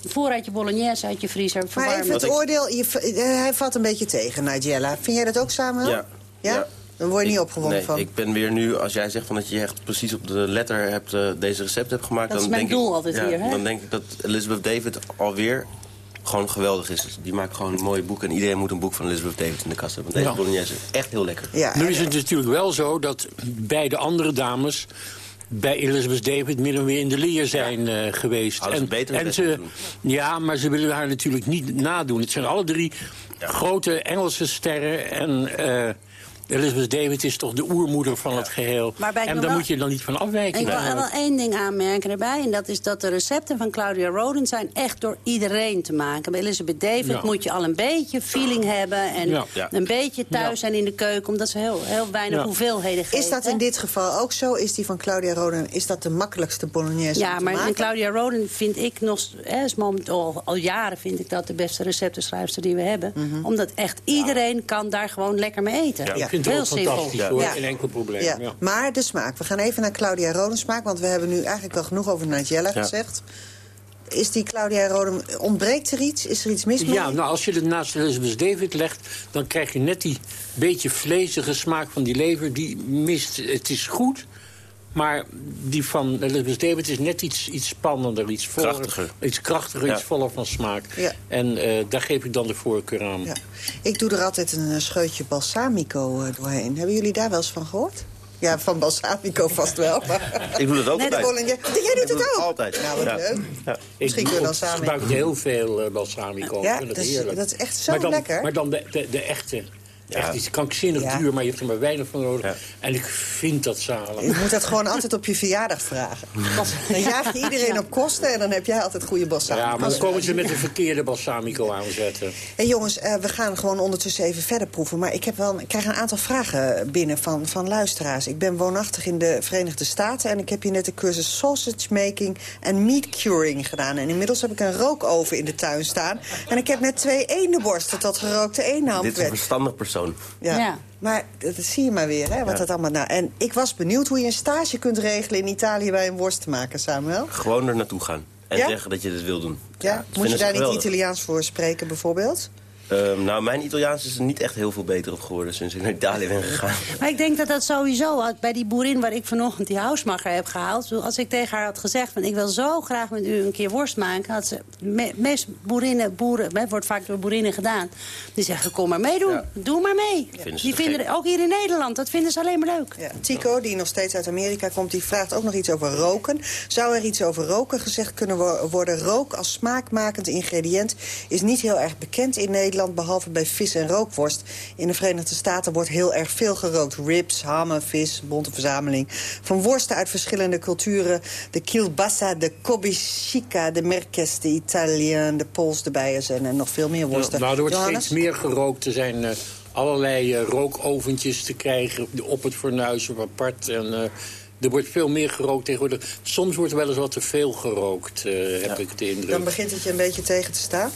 eh, voorraadje bolognese uit je vriezer. Maar verwarmen. even het oordeel, je, eh, hij valt een beetje tegen, Nigella. Vind jij dat ook, Samuel? Ja. Ja? Ja. Dan word je niet opgewonden nee, van. ik ben weer nu, als jij zegt van dat je echt precies op de letter hebt, eh, deze recept hebt gemaakt... Dat is dan mijn denk doel ik, altijd ja, hier, hè? Dan denk ik dat Elizabeth David alweer gewoon geweldig is. Die maakt gewoon mooie boeken. En iedereen moet een boek van Elizabeth David in de kast hebben. Want deze Ja. bolognese is echt heel lekker. Ja, Nu is het natuurlijk wel zo dat beide andere dames bij Elizabeth David min of meer in de leer zijn eh, geweest. Hadden ze beter en ze, ja, maar ze willen haar natuurlijk niet nadoen. Het zijn alle drie grote Engelse sterren. En eh, Elizabeth David is toch de oermoeder van het geheel. En daar wel- moet je dan niet van afwijken. Ik wil wel één ding aanmerken erbij. En dat is dat de recepten van Claudia Roden zijn echt door iedereen te maken. Bij Elizabeth David Ja. moet je al een beetje feeling hebben. En Ja. Ja. een beetje thuis Ja. zijn in de keuken. Omdat ze heel, heel weinig Ja. hoeveelheden geven. Is dat in dit geval ook zo? Is die van Claudia Roden is dat de makkelijkste bolognese Ja, maar Claudia Roden vind ik nog... Hè, is momenteel, al, al jaren vind ik dat de beste receptenschrijfster die we hebben. Omdat echt iedereen kan daar gewoon lekker mee eten. Vind het ook fantastisch hoor. Ja. Geen enkel probleem. Ja. Ja. Maar de smaak. We gaan even naar Claudia Roden smaak. Want we hebben nu eigenlijk wel genoeg over Nigella gezegd. Is die Claudia Roden... Ontbreekt er iets? Is er iets mis mee? Ja, nou, als je het naast Elizabeth David legt... dan krijg je net die beetje vlezige smaak van die lever. Die mist, het is goed... Maar die van Elizabeth David is net iets, iets spannender, iets voller. Krachtiger. Iets krachtiger, Ja. iets voller van smaak. Ja. En eh, daar geef ik dan de voorkeur aan. Ja. Ik doe er altijd een eh, scheutje balsamico eh, doorheen. Hebben jullie daar wel eens van gehoord? Ja, van balsamico vast wel. Maar... Ik doe dat ook Nee, altijd. Jij doet Ik doe het ook? altijd. Nou, wat Ja. leuk. Ja. Misschien ik kunnen we dan samen... gebruik heel veel balsamico. Ja, Ik vind het dat is- heerlijk. dat is echt zo maar dan, lekker. Maar dan de, de, de echte. Ja. Echt, die is krankzinnig Ja. duur, maar je hebt er maar weinig van nodig. Ja. En ik vind dat zalig. Je moet dat gewoon altijd op je verjaardag vragen. Dan jaag je iedereen op kosten en dan heb jij altijd goede balsamico. Ja, maar dan komen ze met de verkeerde balsamico aanzetten. Hey jongens, eh, we gaan gewoon ondertussen even verder proeven. Maar ik, heb wel, ik krijg een aantal vragen binnen van, van luisteraars. Ik ben woonachtig in de Verenigde Staten... en ik heb hier net de cursus sausage making en meat curing gedaan. En inmiddels heb ik een rookoven in de tuin staan. En ik heb net twee eendenborsten tot gerookte eendenham. Dit is een verstandig persoon persoon. Ja. Ja. Maar dat zie je maar weer, hè, wat Ja. dat allemaal... Nou, en ik was benieuwd hoe je een stage kunt regelen in Italië bij een worstenmaker, Samuel. Gewoon er naartoe gaan. En Ja? zeggen dat je dit wil doen. Ja? Moet je daar niet. Italiaans voor spreken, bijvoorbeeld? Ehm, nou, mijn Italiaans is er niet echt heel veel beter op geworden sinds ik naar Italië ben gegaan. Maar ik denk dat dat sowieso, had- bij die boerin waar ik vanochtend die housemacher heb gehaald... als ik tegen haar had gezegd van ik wil zo graag met u een keer worst maken... had ze, me, meest boerinnen, boeren, het wordt vaak door boerinnen gedaan... die zeggen kom maar meedoen, doe maar mee. Vinden ze die vinden gek. ook hier in Nederland, dat vinden ze alleen maar leuk. Ja. Tico, die nog steeds uit Amerika komt, die vraagt ook nog iets over roken. Zou er iets over roken gezegd kunnen wo- worden? Rook als smaakmakend ingrediënt is niet heel erg bekend in Nederland... behalve bij vis en rookworst. In de Verenigde Staten wordt heel erg veel gerookt. Ribs, hammen, vis, bonte verzameling. Van worsten uit verschillende culturen. De kielbassa, de kobiscica, de merkes, de Italiaan, de Pools, de Beiers en, en nog veel meer worsten. nou, er wordt Johannes? steeds meer gerookt. Er zijn eh, allerlei eh, rookoventjes te krijgen op het fornuis of apart. En, eh, er wordt veel meer gerookt tegenwoordig. Soms wordt er wel eens wat te veel gerookt, heb ik de indruk. Dan begint het je een beetje tegen te staan.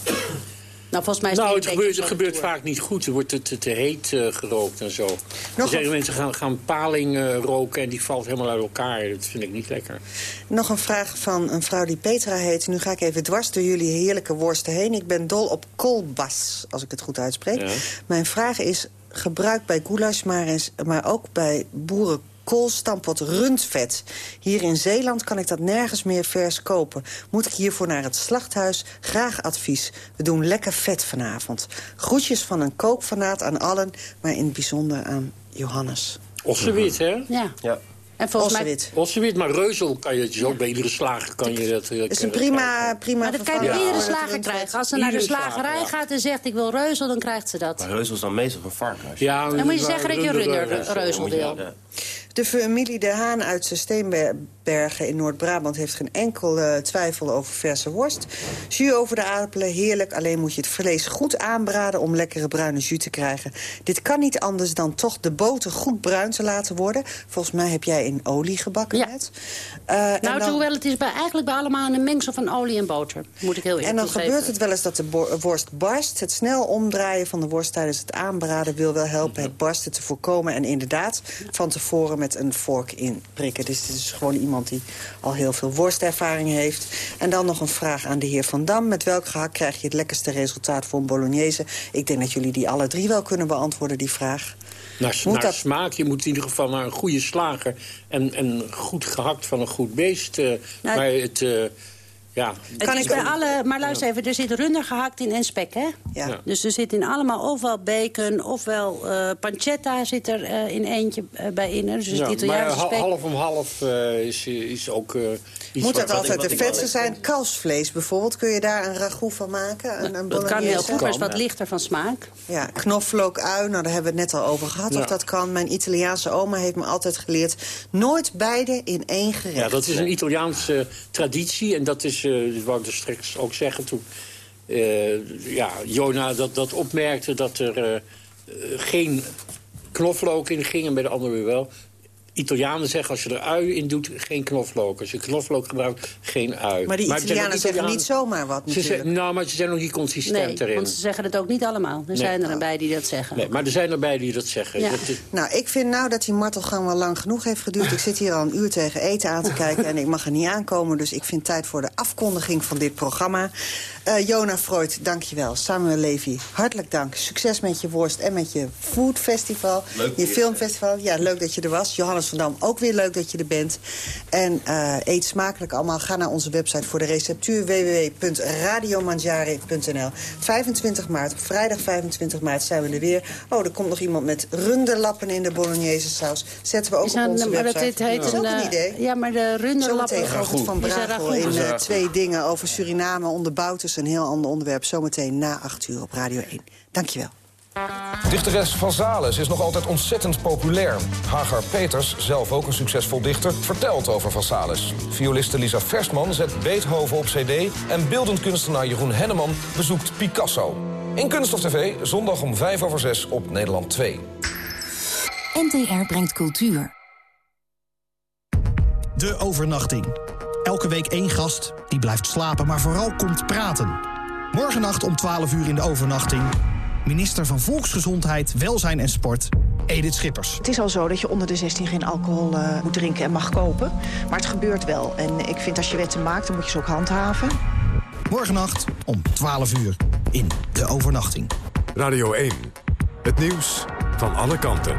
Nou, volgens mij is nou, het gebeurt, het gebeurt vaak niet goed. Er wordt te, te, te heet eh, gerookt en zo. Er zeggen mensen gaan, gaan paling eh, roken en die valt helemaal uit elkaar. Dat vind ik niet lekker. Nog een vraag van een vrouw die Petra heet. Nu ga ik even dwars door jullie heerlijke worsten heen. Ik ben dol op kolbas, als ik het goed uitspreek. Ja. Mijn vraag is, gebruik bij goulash, maar, eens, maar ook bij boerenkool stampot rundvet. Hier in Zeeland kan ik dat nergens meer vers kopen. Moet ik hiervoor naar het slachthuis? Graag advies. We doen lekker vet vanavond. Groetjes van een kookfanaat aan allen, maar in het bijzonder aan Johannes. Ossewit, hè? Ja. ja. En volgens mij... Ossewit. Maar reuzel kan je dus ook bij iedere slager kan je dat... eh, is een prima, prima Maar dat kan je bij Ja. iedere Ja. slager krijgen. Als ze naar de slagerij slager, gaat en zegt ik wil reuzel, dan krijgt ze dat. Maar reuzel is dan meestal van varken. Ja, Dan moet je zeggen dat je runderreuzel wil. De familie De Haan uit In Noord-Brabant... heeft geen enkel eh, twijfel over verse worst. Jus over de aardappelen, heerlijk. Alleen moet je het vlees goed aanbraden om lekkere bruine jus te krijgen. Dit kan niet anders dan toch de boter goed bruin te laten worden. Volgens mij heb jij in olie gebakken net. Eh, Nou, dan- hoewel het is bij, eigenlijk bij allemaal een mengsel van olie en boter. Moet ik heel eerlijk En dan gebeurt het wel eens dat de worst barst. Het snel omdraaien van de worst tijdens het aanbraden wil wel helpen het barsten te voorkomen. En inderdaad, van tevoren met een vork in prikken. Dus dit is gewoon iemand die al heel veel worstervaring heeft. En dan nog een vraag aan de heer Van Dam. Met welk gehakt krijg je het lekkerste resultaat voor een bolognese? Ik denk dat jullie die alle drie wel kunnen beantwoorden, die vraag. Naar, Moet naar dat- smaak. Je moet in ieder geval naar een goede slager. En, en goed gehakt van een goed beest. Nou, maar het... eh, ja, Het is bij alle, maar luister even, er zit runder gehakt in en spek, hè? Ja. Dus er zit in allemaal ofwel bacon, ofwel eh, pancetta zit er eh, in eentje eh, bij in. Dus Ja, het maar spek. half om half eh, is, is ook eh, Moet dat altijd de vetste zijn? Kalfsvlees bijvoorbeeld, kun je daar een ragout van maken? Een, een Dat kan heel bolognese? goed, maar is wat lichter van smaak. Ja, knoflook, ui, nou daar hebben we het net al over gehad Ja. of dat kan. Mijn Italiaanse oma heeft me altijd geleerd... nooit beide in één gerecht. Ja, dat is een Italiaanse traditie. En dat is, eh dat wou ik dus straks ook zeggen toen eh, ja, Jona dat, dat opmerkte... dat er eh, geen knoflook in ging en bij de anderen weer wel. Italianen zeggen als je er ui in doet, geen knoflook. Als je knoflook gebruikt, geen ui. Maar die ook Italianen zeggen Italianen- niet zomaar wat Ze natuurlijk. zeggen, nou, maar ze zijn nog niet consistent Nee, erin. want ze zeggen het ook niet allemaal. Er Nee. zijn er een bij die dat zeggen. Nee, maar er zijn erbij die dat zeggen. Ja. Dat is- Nou, ik vind nou dat die martelgang wel lang genoeg heeft geduurd. Ik zit hier al een uur tegen eten aan te kijken en ik mag er niet aankomen. Dus ik vind tijd voor de afkondiging van dit programma. Eh Jona Freud, dankjewel. Samuel Levy, hartelijk dank. Succes met je worst en met je foodfestival. Leuk je filmfestival. Ja, leuk dat je er was. Johannes van Dam, ook weer leuk dat je er bent. En eh, eet smakelijk allemaal. Ga naar onze website voor de receptuur www.radiomangiare.nl 25 maart, vrijdag 25 maart zijn we er weer. Oh, er komt nog iemand met runderlappen in de bolognese saus. Zetten we ook Is op onze maar dat website. dit heet ook een, een eh, idee. Ja, maar de runderlappen... Zometeen van Brakel in twee dingen over Suriname onder Bouters. Een heel ander onderwerp. Zometeen na 8 uur op Radio 1. Dankjewel. Dichteres Van Zales is nog altijd ontzettend populair. Hagar Peters, zelf ook een succesvol dichter, vertelt over Van Zales. Violiste Lisa Versman zet Beethoven op cd... en beeldend kunstenaar Jeroen Henneman bezoekt Picasso. In Kunst of TV, zondag om 5 over 6 op Nederland 2. NTR brengt cultuur. De overnachting. Elke week één gast die blijft slapen, maar vooral komt praten. Morgennacht om 12 uur in de overnachting. Minister van Volksgezondheid, Welzijn en Sport, Edith Schippers. Het is al zo dat je onder de 16 geen alcohol uh, moet drinken en mag kopen. Maar het gebeurt wel. En ik vind als je wetten maakt, dan moet je ze ook handhaven. Morgennacht om 12 uur in De Overnachting. Radio 1. Het nieuws van alle kanten.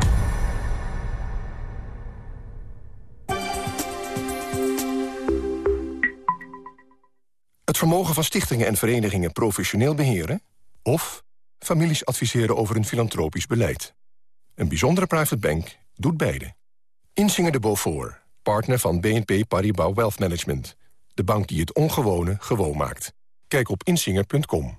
Het vermogen van stichtingen en verenigingen professioneel beheren... of families adviseren over een filantropisch beleid. Een bijzondere private bank doet beide. Insinger de Beaufort, partner van BNP Paribas Wealth Management. De bank die het ongewone gewoon maakt. Kijk op insinger.com.